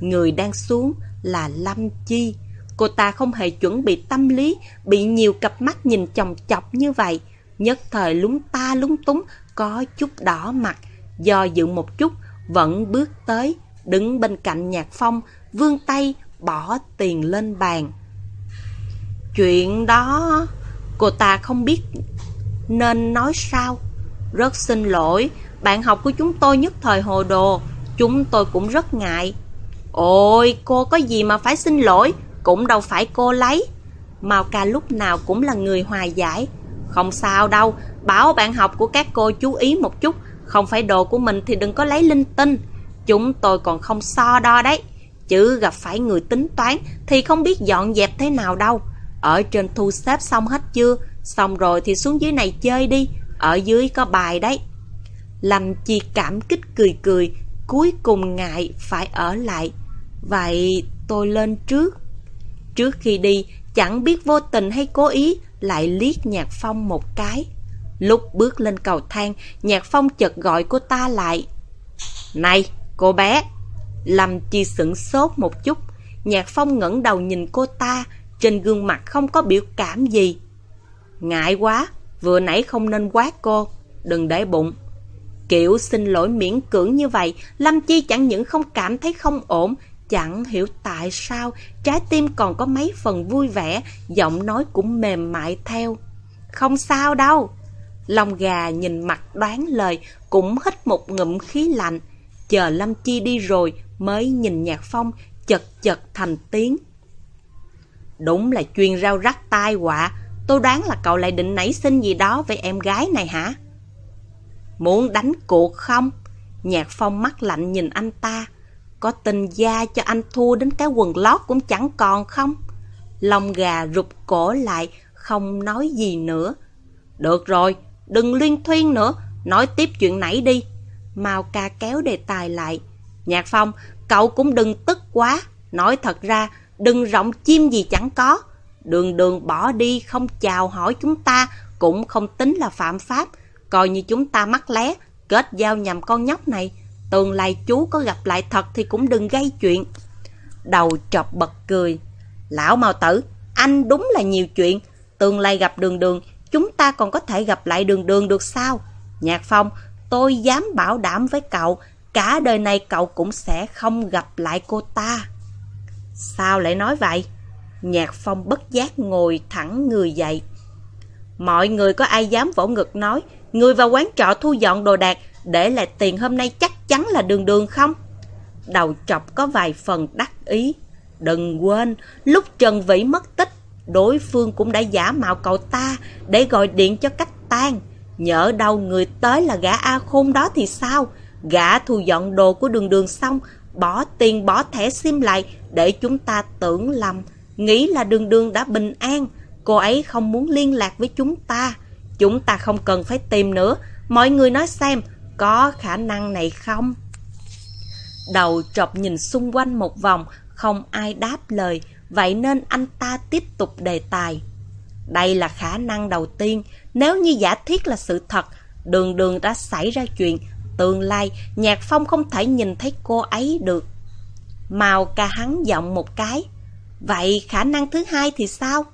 Người đang xuống là Lâm Chi. Cô ta không hề chuẩn bị tâm lý, bị nhiều cặp mắt nhìn chồng chọc như vậy. Nhất thời lúng ta lúng túng, có chút đỏ mặt. Do dự một chút, vẫn bước tới, đứng bên cạnh nhạc phong, vươn tay, bỏ tiền lên bàn. Chuyện đó, cô ta không biết nên nói sao. Rất xin lỗi, bạn học của chúng tôi nhất thời hồ đồ, chúng tôi cũng rất ngại. Ôi, cô có gì mà phải xin lỗi, cũng đâu phải cô lấy. Mao ca lúc nào cũng là người hòa giải. Không sao đâu, bảo bạn học của các cô chú ý một chút, không phải đồ của mình thì đừng có lấy linh tinh. Chúng tôi còn không so đo đấy. Chứ gặp phải người tính toán thì không biết dọn dẹp thế nào đâu. Ở trên thu xếp xong hết chưa? Xong rồi thì xuống dưới này chơi đi. Ở dưới có bài đấy. Lâm Chi cảm kích cười cười, cuối cùng ngại phải ở lại. Vậy tôi lên trước. Trước khi đi, chẳng biết vô tình hay cố ý, lại liếc Nhạc Phong một cái. Lúc bước lên cầu thang, Nhạc Phong chợt gọi cô ta lại. Này, cô bé! Lâm Chi sửng sốt một chút. Nhạc Phong ngẩng đầu nhìn cô ta, trên gương mặt không có biểu cảm gì. Ngại quá, vừa nãy không nên quát cô, đừng để bụng. Kiểu xin lỗi miễn cưỡng như vậy, Lâm Chi chẳng những không cảm thấy không ổn, chẳng hiểu tại sao trái tim còn có mấy phần vui vẻ, giọng nói cũng mềm mại theo. Không sao đâu. Lòng gà nhìn mặt đoán lời, cũng hít một ngụm khí lạnh. Chờ Lâm Chi đi rồi mới nhìn Nhạc Phong chật chật thành tiếng. Đúng là chuyên rau rắc tai họa, tôi đoán là cậu lại định nảy sinh gì đó với em gái này hả? Muốn đánh cuộc không? Nhạc Phong mắt lạnh nhìn anh ta. Có tình gia cho anh thua đến cái quần lót cũng chẳng còn không? Lòng gà rụt cổ lại, không nói gì nữa. Được rồi, đừng liên thuyên nữa, nói tiếp chuyện nãy đi. Mao ca kéo đề tài lại. Nhạc Phong, cậu cũng đừng tức quá. Nói thật ra, đừng rộng chim gì chẳng có. Đường đường bỏ đi không chào hỏi chúng ta cũng không tính là phạm pháp. Coi như chúng ta mắc lé, kết giao nhầm con nhóc này. Tương lai chú có gặp lại thật thì cũng đừng gây chuyện. Đầu chọc bật cười. Lão Mao Tử, anh đúng là nhiều chuyện. Tương lai gặp đường đường, chúng ta còn có thể gặp lại đường đường được sao? Nhạc Phong, tôi dám bảo đảm với cậu, cả đời này cậu cũng sẽ không gặp lại cô ta. Sao lại nói vậy? Nhạc Phong bất giác ngồi thẳng người dậy. Mọi người có ai dám vỗ ngực nói, người vào quán trọ thu dọn đồ đạc, để lại tiền hôm nay chắc chắn là đường đường không? Đầu trọc có vài phần đắc ý. Đừng quên, lúc Trần Vĩ mất tích, đối phương cũng đã giả mạo cậu ta để gọi điện cho cách tan. Nhỡ đâu người tới là gã A Khôn đó thì sao? Gã thu dọn đồ của đường đường xong, bỏ tiền bỏ thẻ sim lại để chúng ta tưởng lầm, nghĩ là đường đường đã bình an. Cô ấy không muốn liên lạc với chúng ta. Chúng ta không cần phải tìm nữa. Mọi người nói xem, có khả năng này không? Đầu trọc nhìn xung quanh một vòng, không ai đáp lời, vậy nên anh ta tiếp tục đề tài. Đây là khả năng đầu tiên, nếu như giả thiết là sự thật, đường đường đã xảy ra chuyện, tương lai Nhạc Phong không thể nhìn thấy cô ấy được. Màu ca hắn giọng một cái. Vậy khả năng thứ hai thì sao?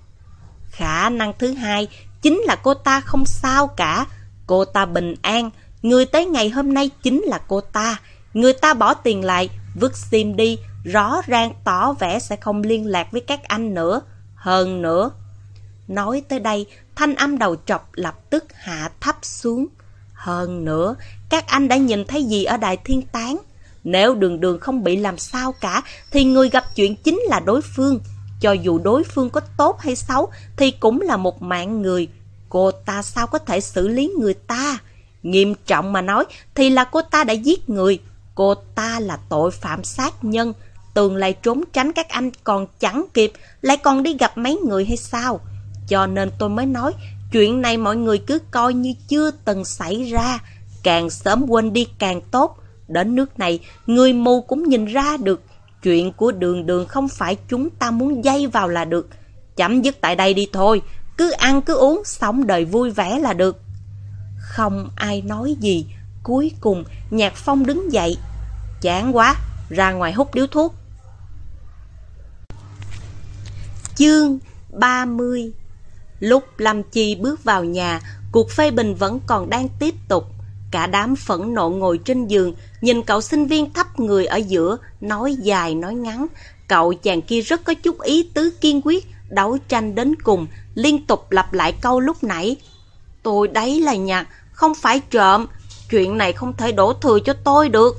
Khả năng thứ hai chính là cô ta không sao cả. Cô ta bình an, Người tới ngày hôm nay chính là cô ta. Người ta bỏ tiền lại, vứt sim đi, rõ ràng tỏ vẻ sẽ không liên lạc với các anh nữa. Hơn nữa. Nói tới đây, thanh âm đầu trọc lập tức hạ thấp xuống. Hơn nữa, các anh đã nhìn thấy gì ở đài Thiên Tán? Nếu đường đường không bị làm sao cả, thì người gặp chuyện chính là đối phương. Cho dù đối phương có tốt hay xấu, thì cũng là một mạng người. Cô ta sao có thể xử lý người ta? Nghiêm trọng mà nói, thì là cô ta đã giết người. Cô ta là tội phạm sát nhân. Tường lại trốn tránh các anh còn chẳng kịp, lại còn đi gặp mấy người hay sao? Cho nên tôi mới nói, chuyện này mọi người cứ coi như chưa từng xảy ra. Càng sớm quên đi càng tốt. Đến nước này, người mù cũng nhìn ra được. Chuyện của đường đường không phải chúng ta muốn dây vào là được. Chấm dứt tại đây đi thôi. Cứ ăn cứ uống, sống đời vui vẻ là được. Không ai nói gì. Cuối cùng, Nhạc Phong đứng dậy. Chán quá, ra ngoài hút điếu thuốc. Chương 30 Lúc Lâm Chi bước vào nhà, cuộc phê bình vẫn còn đang tiếp tục. Cả đám phẫn nộ ngồi trên giường, nhìn cậu sinh viên thấp người ở giữa, nói dài nói ngắn. Cậu chàng kia rất có chút ý tứ kiên quyết, đấu tranh đến cùng, liên tục lặp lại câu lúc nãy. Tôi đấy là nhạc, không phải trộm, chuyện này không thể đổ thừa cho tôi được.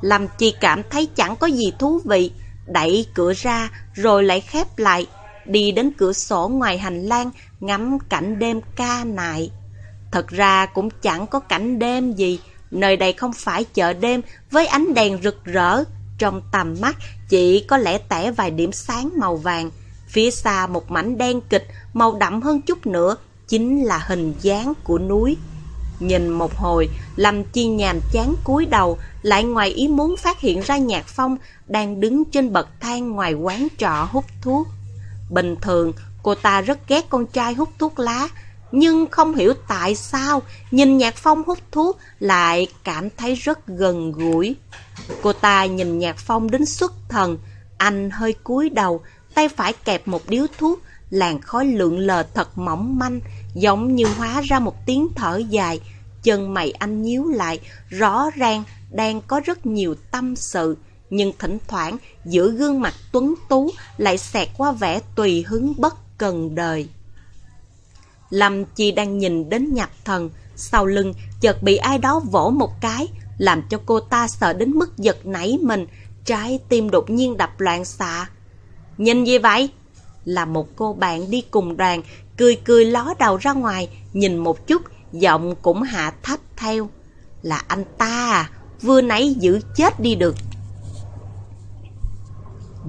làm Chi cảm thấy chẳng có gì thú vị, đẩy cửa ra rồi lại khép lại, đi đến cửa sổ ngoài hành lang ngắm cảnh đêm ca nại. Thật ra cũng chẳng có cảnh đêm gì, nơi đây không phải chợ đêm với ánh đèn rực rỡ, trong tầm mắt chỉ có lẽ tẻ vài điểm sáng màu vàng. Phía xa một mảnh đen kịch, màu đậm hơn chút nữa, chính là hình dáng của núi. Nhìn một hồi, Lâm Chi nhàm chán cúi đầu, lại ngoài ý muốn phát hiện ra Nhạc Phong đang đứng trên bậc thang ngoài quán trọ hút thuốc. Bình thường, cô ta rất ghét con trai hút thuốc lá, nhưng không hiểu tại sao nhìn Nhạc Phong hút thuốc lại cảm thấy rất gần gũi. Cô ta nhìn Nhạc Phong đến xuất thần, anh hơi cúi đầu, tay phải kẹp một điếu thuốc, làn khói lượn lờ thật mỏng manh, giống như hóa ra một tiếng thở dài. Chân mày anh nhíu lại, rõ ràng đang có rất nhiều tâm sự, nhưng thỉnh thoảng giữa gương mặt tuấn tú lại xẹt qua vẻ tùy hứng bất cần đời. Lâm Chi đang nhìn đến nhập thần, sau lưng chợt bị ai đó vỗ một cái, làm cho cô ta sợ đến mức giật nảy mình, trái tim đột nhiên đập loạn xạ. Nhìn gì vậy? Là một cô bạn đi cùng đoàn, cười cười ló đầu ra ngoài, nhìn một chút, giọng cũng hạ thấp theo. Là anh ta à, vừa nãy giữ chết đi được.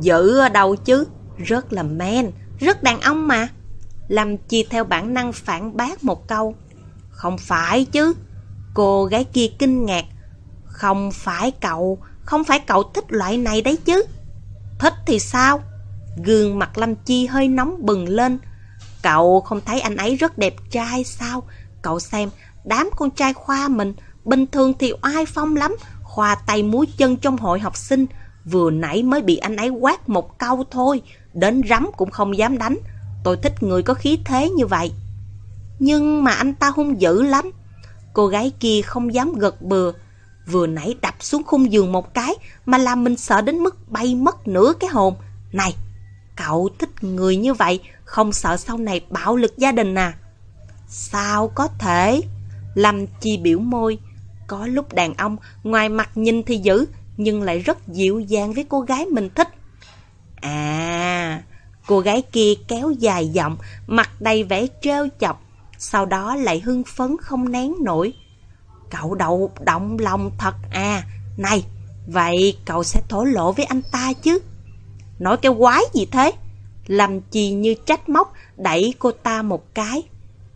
Giữ ở đâu chứ? Rất là men, rất đàn ông mà. Lâm Chi theo bản năng phản bác một câu. Không phải chứ. Cô gái kia kinh ngạc. Không phải cậu, không phải cậu thích loại này đấy chứ. Thích thì sao? Gương mặt Lâm Chi hơi nóng bừng lên. Cậu không thấy anh ấy rất đẹp trai sao? Cậu xem, đám con trai khoa mình, bình thường thì oai phong lắm, khoa tay múi chân trong hội học sinh. Vừa nãy mới bị anh ấy quát một câu thôi, đến rắm cũng không dám đánh. Tôi thích người có khí thế như vậy. Nhưng mà anh ta hung dữ lắm. Cô gái kia không dám gật bừa. Vừa nãy đập xuống khung giường một cái mà làm mình sợ đến mức bay mất nửa cái hồn. Này, cậu thích người như vậy, không sợ sau này bạo lực gia đình à? Sao có thể? Lâm Chi biểu môi. Có lúc đàn ông ngoài mặt nhìn thì dữ, nhưng lại rất dịu dàng với cô gái mình thích. À, cô gái kia kéo dài giọng, mặt đầy vẻ trêu chọc, sau đó lại hưng phấn không nén nổi. Cậu đậu động lòng thật à, này, vậy cậu sẽ thổ lộ với anh ta chứ? Nói cái quái gì thế? Làm chi như trách móc, đẩy cô ta một cái.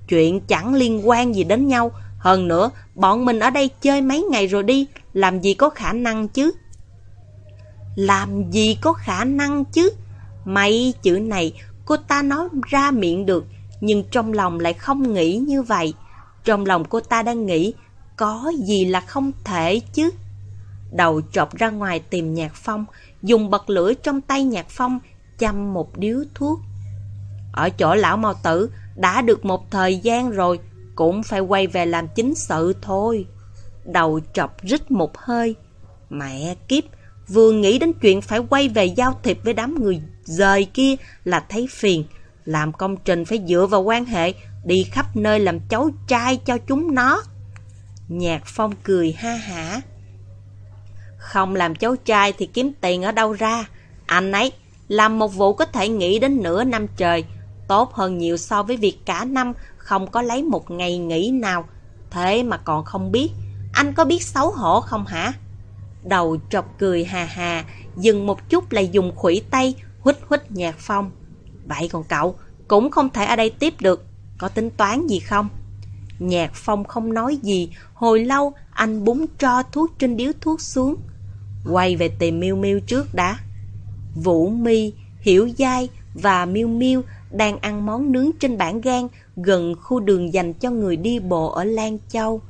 Chuyện chẳng liên quan gì đến nhau, hơn nữa, bọn mình ở đây chơi mấy ngày rồi đi, làm gì có khả năng chứ? Làm gì có khả năng chứ? Mấy chữ này cô ta nói ra miệng được, nhưng trong lòng lại không nghĩ như vậy. Trong lòng cô ta đang nghĩ, có gì là không thể chứ? Đầu trọc ra ngoài tìm Nhạc Phong, dùng bật lửa trong tay Nhạc Phong, chăm một điếu thuốc. Ở chỗ lão mau tử, đã được một thời gian rồi, cũng phải quay về làm chính sự thôi. Đầu trọc rít một hơi. Mẹ kiếp, vừa nghĩ đến chuyện phải quay về giao thiệp với đám người rời kia là thấy phiền. Làm công trình phải dựa vào quan hệ, đi khắp nơi làm cháu trai cho chúng nó. Nhạc Phong cười ha hả. Không làm cháu trai thì kiếm tiền ở đâu ra. Anh ấy, làm một vụ có thể nghỉ đến nửa năm trời, tốt hơn nhiều so với việc cả năm không có lấy một ngày nghỉ nào. Thế mà còn không biết, anh có biết xấu hổ không hả? Đầu trọc cười hà hà, dừng một chút lại dùng khủy tay, huýt huýt nhạc phong. Vậy còn cậu, cũng không thể ở đây tiếp được, có tính toán gì không? Nhạc phong không nói gì, hồi lâu anh búng cho thuốc trên điếu thuốc xuống. Quay về tìm Miêu Miêu trước đã. Vũ Mi, Hiểu Giai và Miêu Miêu đang ăn món nướng trên bảng gan gần khu đường dành cho người đi bộ ở Lan Châu.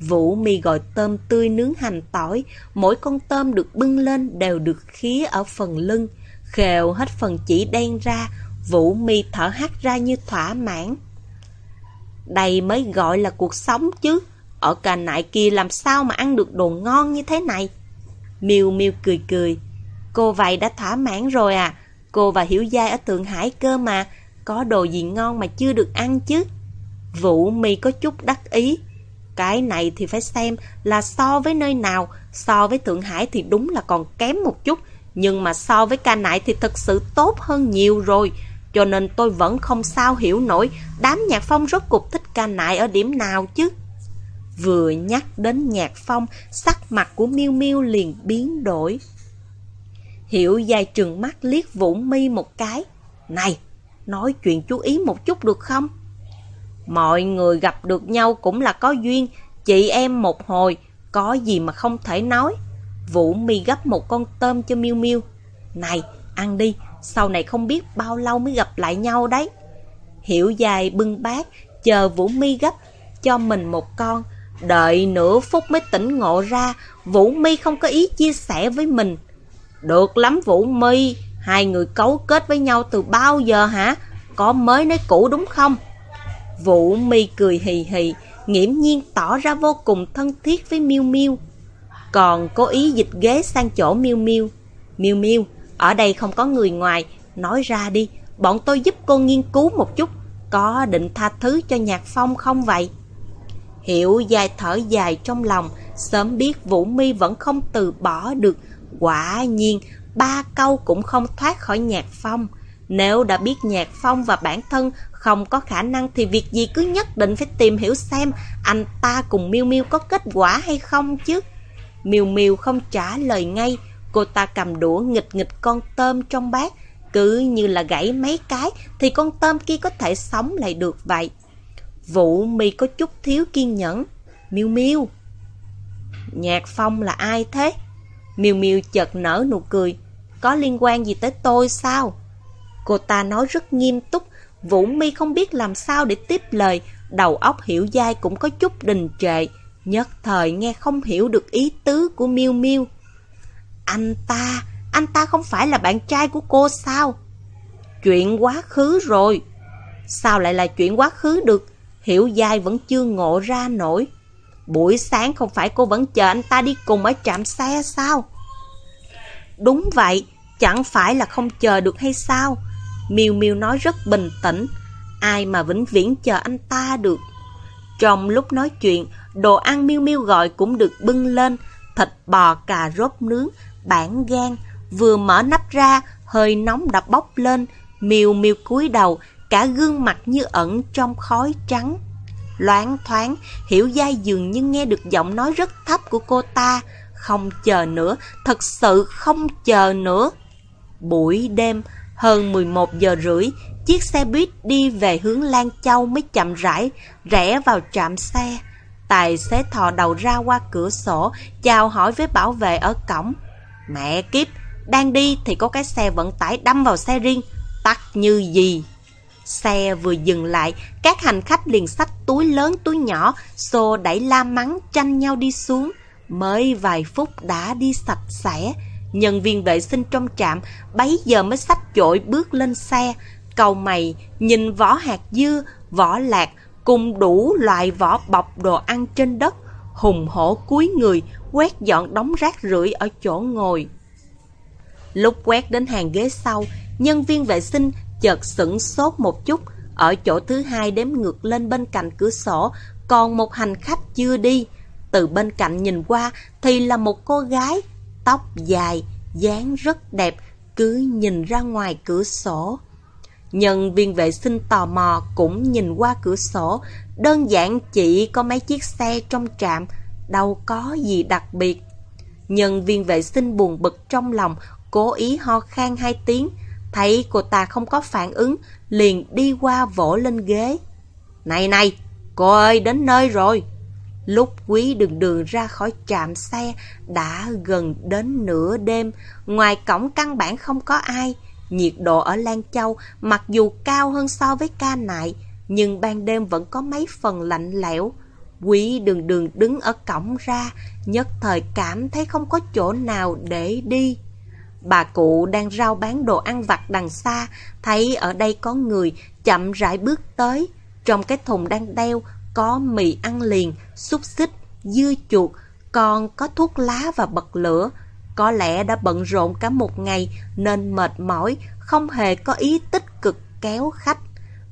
Vũ Mi gọi tôm tươi nướng hành tỏi, mỗi con tôm được bưng lên đều được khía ở phần lưng, khều hết phần chỉ đen ra, Vũ Mi thở hắt ra như thỏa mãn. Đây mới gọi là cuộc sống chứ, ở cà nại kia làm sao mà ăn được đồ ngon như thế này? Miêu Miêu cười cười, cô vậy đã thỏa mãn rồi à, cô và Hiểu Giai ở Thượng Hải cơ mà, có đồ gì ngon mà chưa được ăn chứ? Vũ Mi có chút đắc ý, cái này thì phải xem là so với nơi nào, so với Thượng Hải thì đúng là còn kém một chút, nhưng mà so với ca nại thì thật sự tốt hơn nhiều rồi. Cho nên tôi vẫn không sao hiểu nổi đám nhạc phong rốt cục thích ca nại ở điểm nào chứ. Vừa nhắc đến nhạc phong, sắc mặt của miêu miêu liền biến đổi. Hiểu dài trừng mắt liếc Vũ mi một cái. Này, nói chuyện chú ý một chút được không? Mọi người gặp được nhau cũng là có duyên, chị em một hồi, có gì mà không thể nói. Vũ mi gấp một con tôm cho Miu Miu. Này, ăn đi, sau này không biết bao lâu mới gặp lại nhau đấy. Hiểu dài bưng bát, chờ Vũ mi gấp cho mình một con. Đợi nửa phút mới tỉnh ngộ ra, Vũ mi không có ý chia sẻ với mình. Được lắm Vũ mi hai người cấu kết với nhau từ bao giờ hả? Có mới nói cũ đúng không? Vũ mi cười hì hì, nghiễm nhiên tỏ ra vô cùng thân thiết với Miu Miu. Còn cố ý dịch ghế sang chỗ Miêu Miêu. Miêu Miêu, ở đây không có người ngoài, nói ra đi, bọn tôi giúp cô nghiên cứu một chút, có định tha thứ cho Nhạc Phong không vậy? Hiểu dài thở dài trong lòng, sớm biết Vũ Mi vẫn không từ bỏ được, quả nhiên ba câu cũng không thoát khỏi Nhạc Phong. Nếu đã biết Nhạc Phong và bản thân không có khả năng thì việc gì cứ nhất định phải tìm hiểu xem anh ta cùng Miêu Miêu có kết quả hay không chứ. Miêu Miêu không trả lời ngay, cô ta cầm đũa nghịch nghịch con tôm trong bát, cứ như là gãy mấy cái thì con tôm kia có thể sống lại được vậy. Vũ Mi có chút thiếu kiên nhẫn. Miêu Miêu. Nhạc Phong là ai thế? Miêu Miêu chợt nở nụ cười. Có liên quan gì tới tôi sao? Cô ta nói rất nghiêm túc, Vũ Mi không biết làm sao để tiếp lời, đầu óc hiểu dai cũng có chút đình trệ, nhất thời nghe không hiểu được ý tứ của Miêu Miêu. Anh ta, anh ta không phải là bạn trai của cô sao? Chuyện quá khứ rồi. Sao lại là chuyện quá khứ được? Hiểu dai vẫn chưa ngộ ra nổi. Buổi sáng không phải cô vẫn chờ anh ta đi cùng ở trạm xe sao? Đúng vậy, chẳng phải là không chờ được hay sao? Miêu Miêu nói rất bình tĩnh, ai mà vĩnh viễn chờ anh ta được. Trong lúc nói chuyện, đồ ăn Miêu Miêu gọi cũng được bưng lên, thịt bò cà rốt nướng, bản gan, vừa mở nắp ra, hơi nóng đã bốc lên, Miêu Miêu cúi đầu, cả gương mặt như ẩn trong khói trắng. Loáng thoáng, hiểu dai dường như nghe được giọng nói rất thấp của cô ta, không chờ nữa, thật sự không chờ nữa. Buổi đêm, hơn 11 giờ rưỡi, chiếc xe buýt đi về hướng Lan Châu mới chậm rãi, rẽ vào trạm xe. Tài xế thò đầu ra qua cửa sổ, chào hỏi với bảo vệ ở cổng. Mẹ kiếp, đang đi thì có cái xe vận tải đâm vào xe riêng, tắt như gì. Xe vừa dừng lại, các hành khách liền xách túi lớn túi nhỏ, xô đẩy la mắng tranh nhau đi xuống. Mới vài phút đã đi sạch sẽ, Nhân viên vệ sinh trong trạm bấy giờ mới xách chội bước lên xe. Cầu mày nhìn vỏ hạt dưa, vỏ lạc cùng đủ loại vỏ bọc đồ ăn trên đất. Hùng hổ cúi người quét dọn đống rác rưởi ở chỗ ngồi. Lúc quét đến hàng ghế sau, nhân viên vệ sinh chợt sửng sốt một chút. Ở chỗ thứ hai đếm ngược lên bên cạnh cửa sổ, còn một hành khách chưa đi. Từ bên cạnh nhìn qua thì là một cô gái, tóc dài, dáng rất đẹp, cứ nhìn ra ngoài cửa sổ. Nhân viên vệ sinh tò mò cũng nhìn qua cửa sổ, đơn giản chỉ có mấy chiếc xe trong trạm, đâu có gì đặc biệt. Nhân viên vệ sinh buồn bực trong lòng, cố ý ho khan hai tiếng, thấy cô ta không có phản ứng, liền đi qua vỗ lên ghế. Này này, cô ơi đến nơi rồi. Lúc quý đường đường ra khỏi trạm xe đã gần đến nửa đêm, ngoài cổng căn bản không có ai. Nhiệt độ ở Lan Châu mặc dù cao hơn so với ca nại, nhưng ban đêm vẫn có mấy phần lạnh lẽo. Quý đường đường đứng ở cổng ra, nhất thời cảm thấy không có chỗ nào để đi. Bà cụ đang rao bán đồ ăn vặt đằng xa, thấy ở đây có người, chậm rãi bước tới. Trong cái thùng đang đeo có mì ăn liền, xúc xích, dưa chuột, còn có thuốc lá và bật lửa. Có lẽ đã bận rộn cả một ngày nên mệt mỏi, không hề có ý tích cực kéo khách.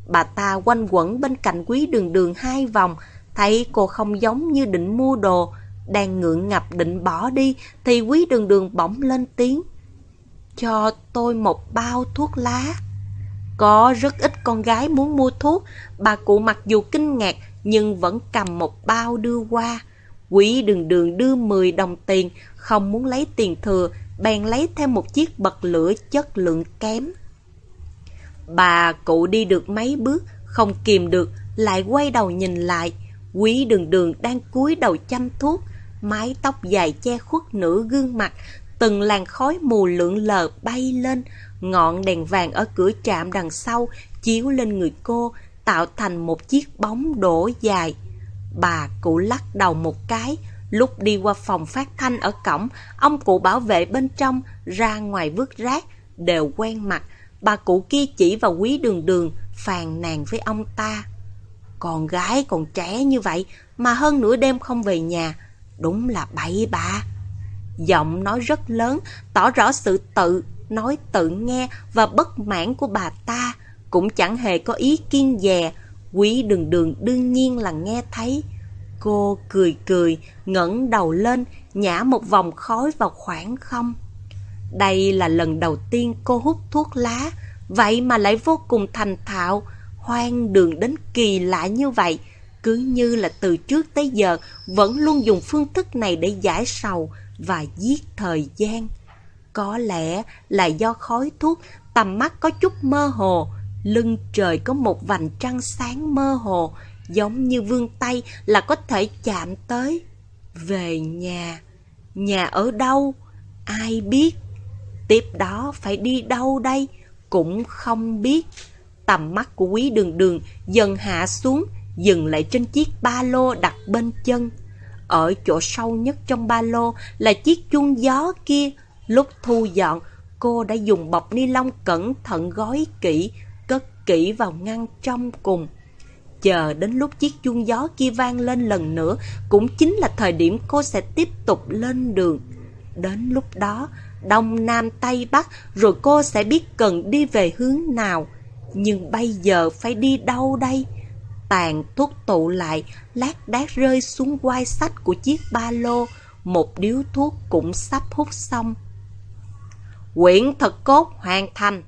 Bà ta quanh quẩn bên cạnh quý đường đường hai vòng, thấy cô không giống như định mua đồ, đang ngượng ngập định bỏ đi thì quý đường đường bỗng lên tiếng. Cho tôi một bao thuốc lá. Có rất ít con gái muốn mua thuốc, bà cụ mặc dù kinh ngạc nhưng vẫn cầm một bao đưa qua. Quý đường đường đưa 10 đồng tiền, không muốn lấy tiền thừa, bèn lấy thêm một chiếc bật lửa chất lượng kém. Bà cụ đi được mấy bước, không kìm được, lại quay đầu nhìn lại. Quý đường đường đang cúi đầu chăm thuốc, mái tóc dài che khuất nửa gương mặt, từng làn khói mù lượn lờ bay lên, ngọn đèn vàng ở cửa trạm đằng sau chiếu lên người cô, tạo thành một chiếc bóng đổ dài. Bà cụ lắc đầu một cái, lúc đi qua phòng phát thanh ở cổng, ông cụ bảo vệ bên trong ra ngoài vứt rác, đều quen mặt. Bà cụ kia chỉ vào quý đường đường, phàn nàn với ông ta. Con gái còn trẻ như vậy mà hơn nửa đêm không về nhà, đúng là bậy bạ. Giọng nói rất lớn, tỏ rõ sự tự, nói tự nghe và bất mãn của bà ta, cũng chẳng hề có ý kiên dè. Quý đường đường đương nhiên là nghe thấy. Cô cười cười, ngẩng đầu lên, nhả một vòng khói vào khoảng không. Đây là lần đầu tiên cô hút thuốc lá, vậy mà lại vô cùng thành thạo, hoang đường đến kỳ lạ như vậy. Cứ như là từ trước tới giờ vẫn luôn dùng phương thức này để giải sầu và giết thời gian. Có lẽ là do khói thuốc, tầm mắt có chút mơ hồ, lưng trời có một vành trăng sáng mơ hồ, giống như vương tay là có thể chạm tới. Về nhà, nhà ở đâu? Ai biết? Tiếp đó phải đi đâu đây? Cũng không biết. Tầm mắt của quý đường đường dần hạ xuống, dừng lại trên chiếc ba lô đặt bên chân. Ở chỗ sâu nhất trong ba lô là chiếc chuông gió kia. Lúc thu dọn, cô đã dùng bọc ni lông cẩn thận gói kỹ, kỹ vào ngăn trong cùng. Chờ đến lúc chiếc chuông gió kia vang lên lần nữa, cũng chính là thời điểm cô sẽ tiếp tục lên đường. Đến lúc đó, Đông Nam Tây Bắc, rồi cô sẽ biết cần đi về hướng nào. Nhưng bây giờ phải đi đâu đây? Tàn thuốc tụ lại, lát đát rơi xuống quai sách của chiếc ba lô, một điếu thuốc cũng sắp hút xong. Quyển thật cốt hoàn thành.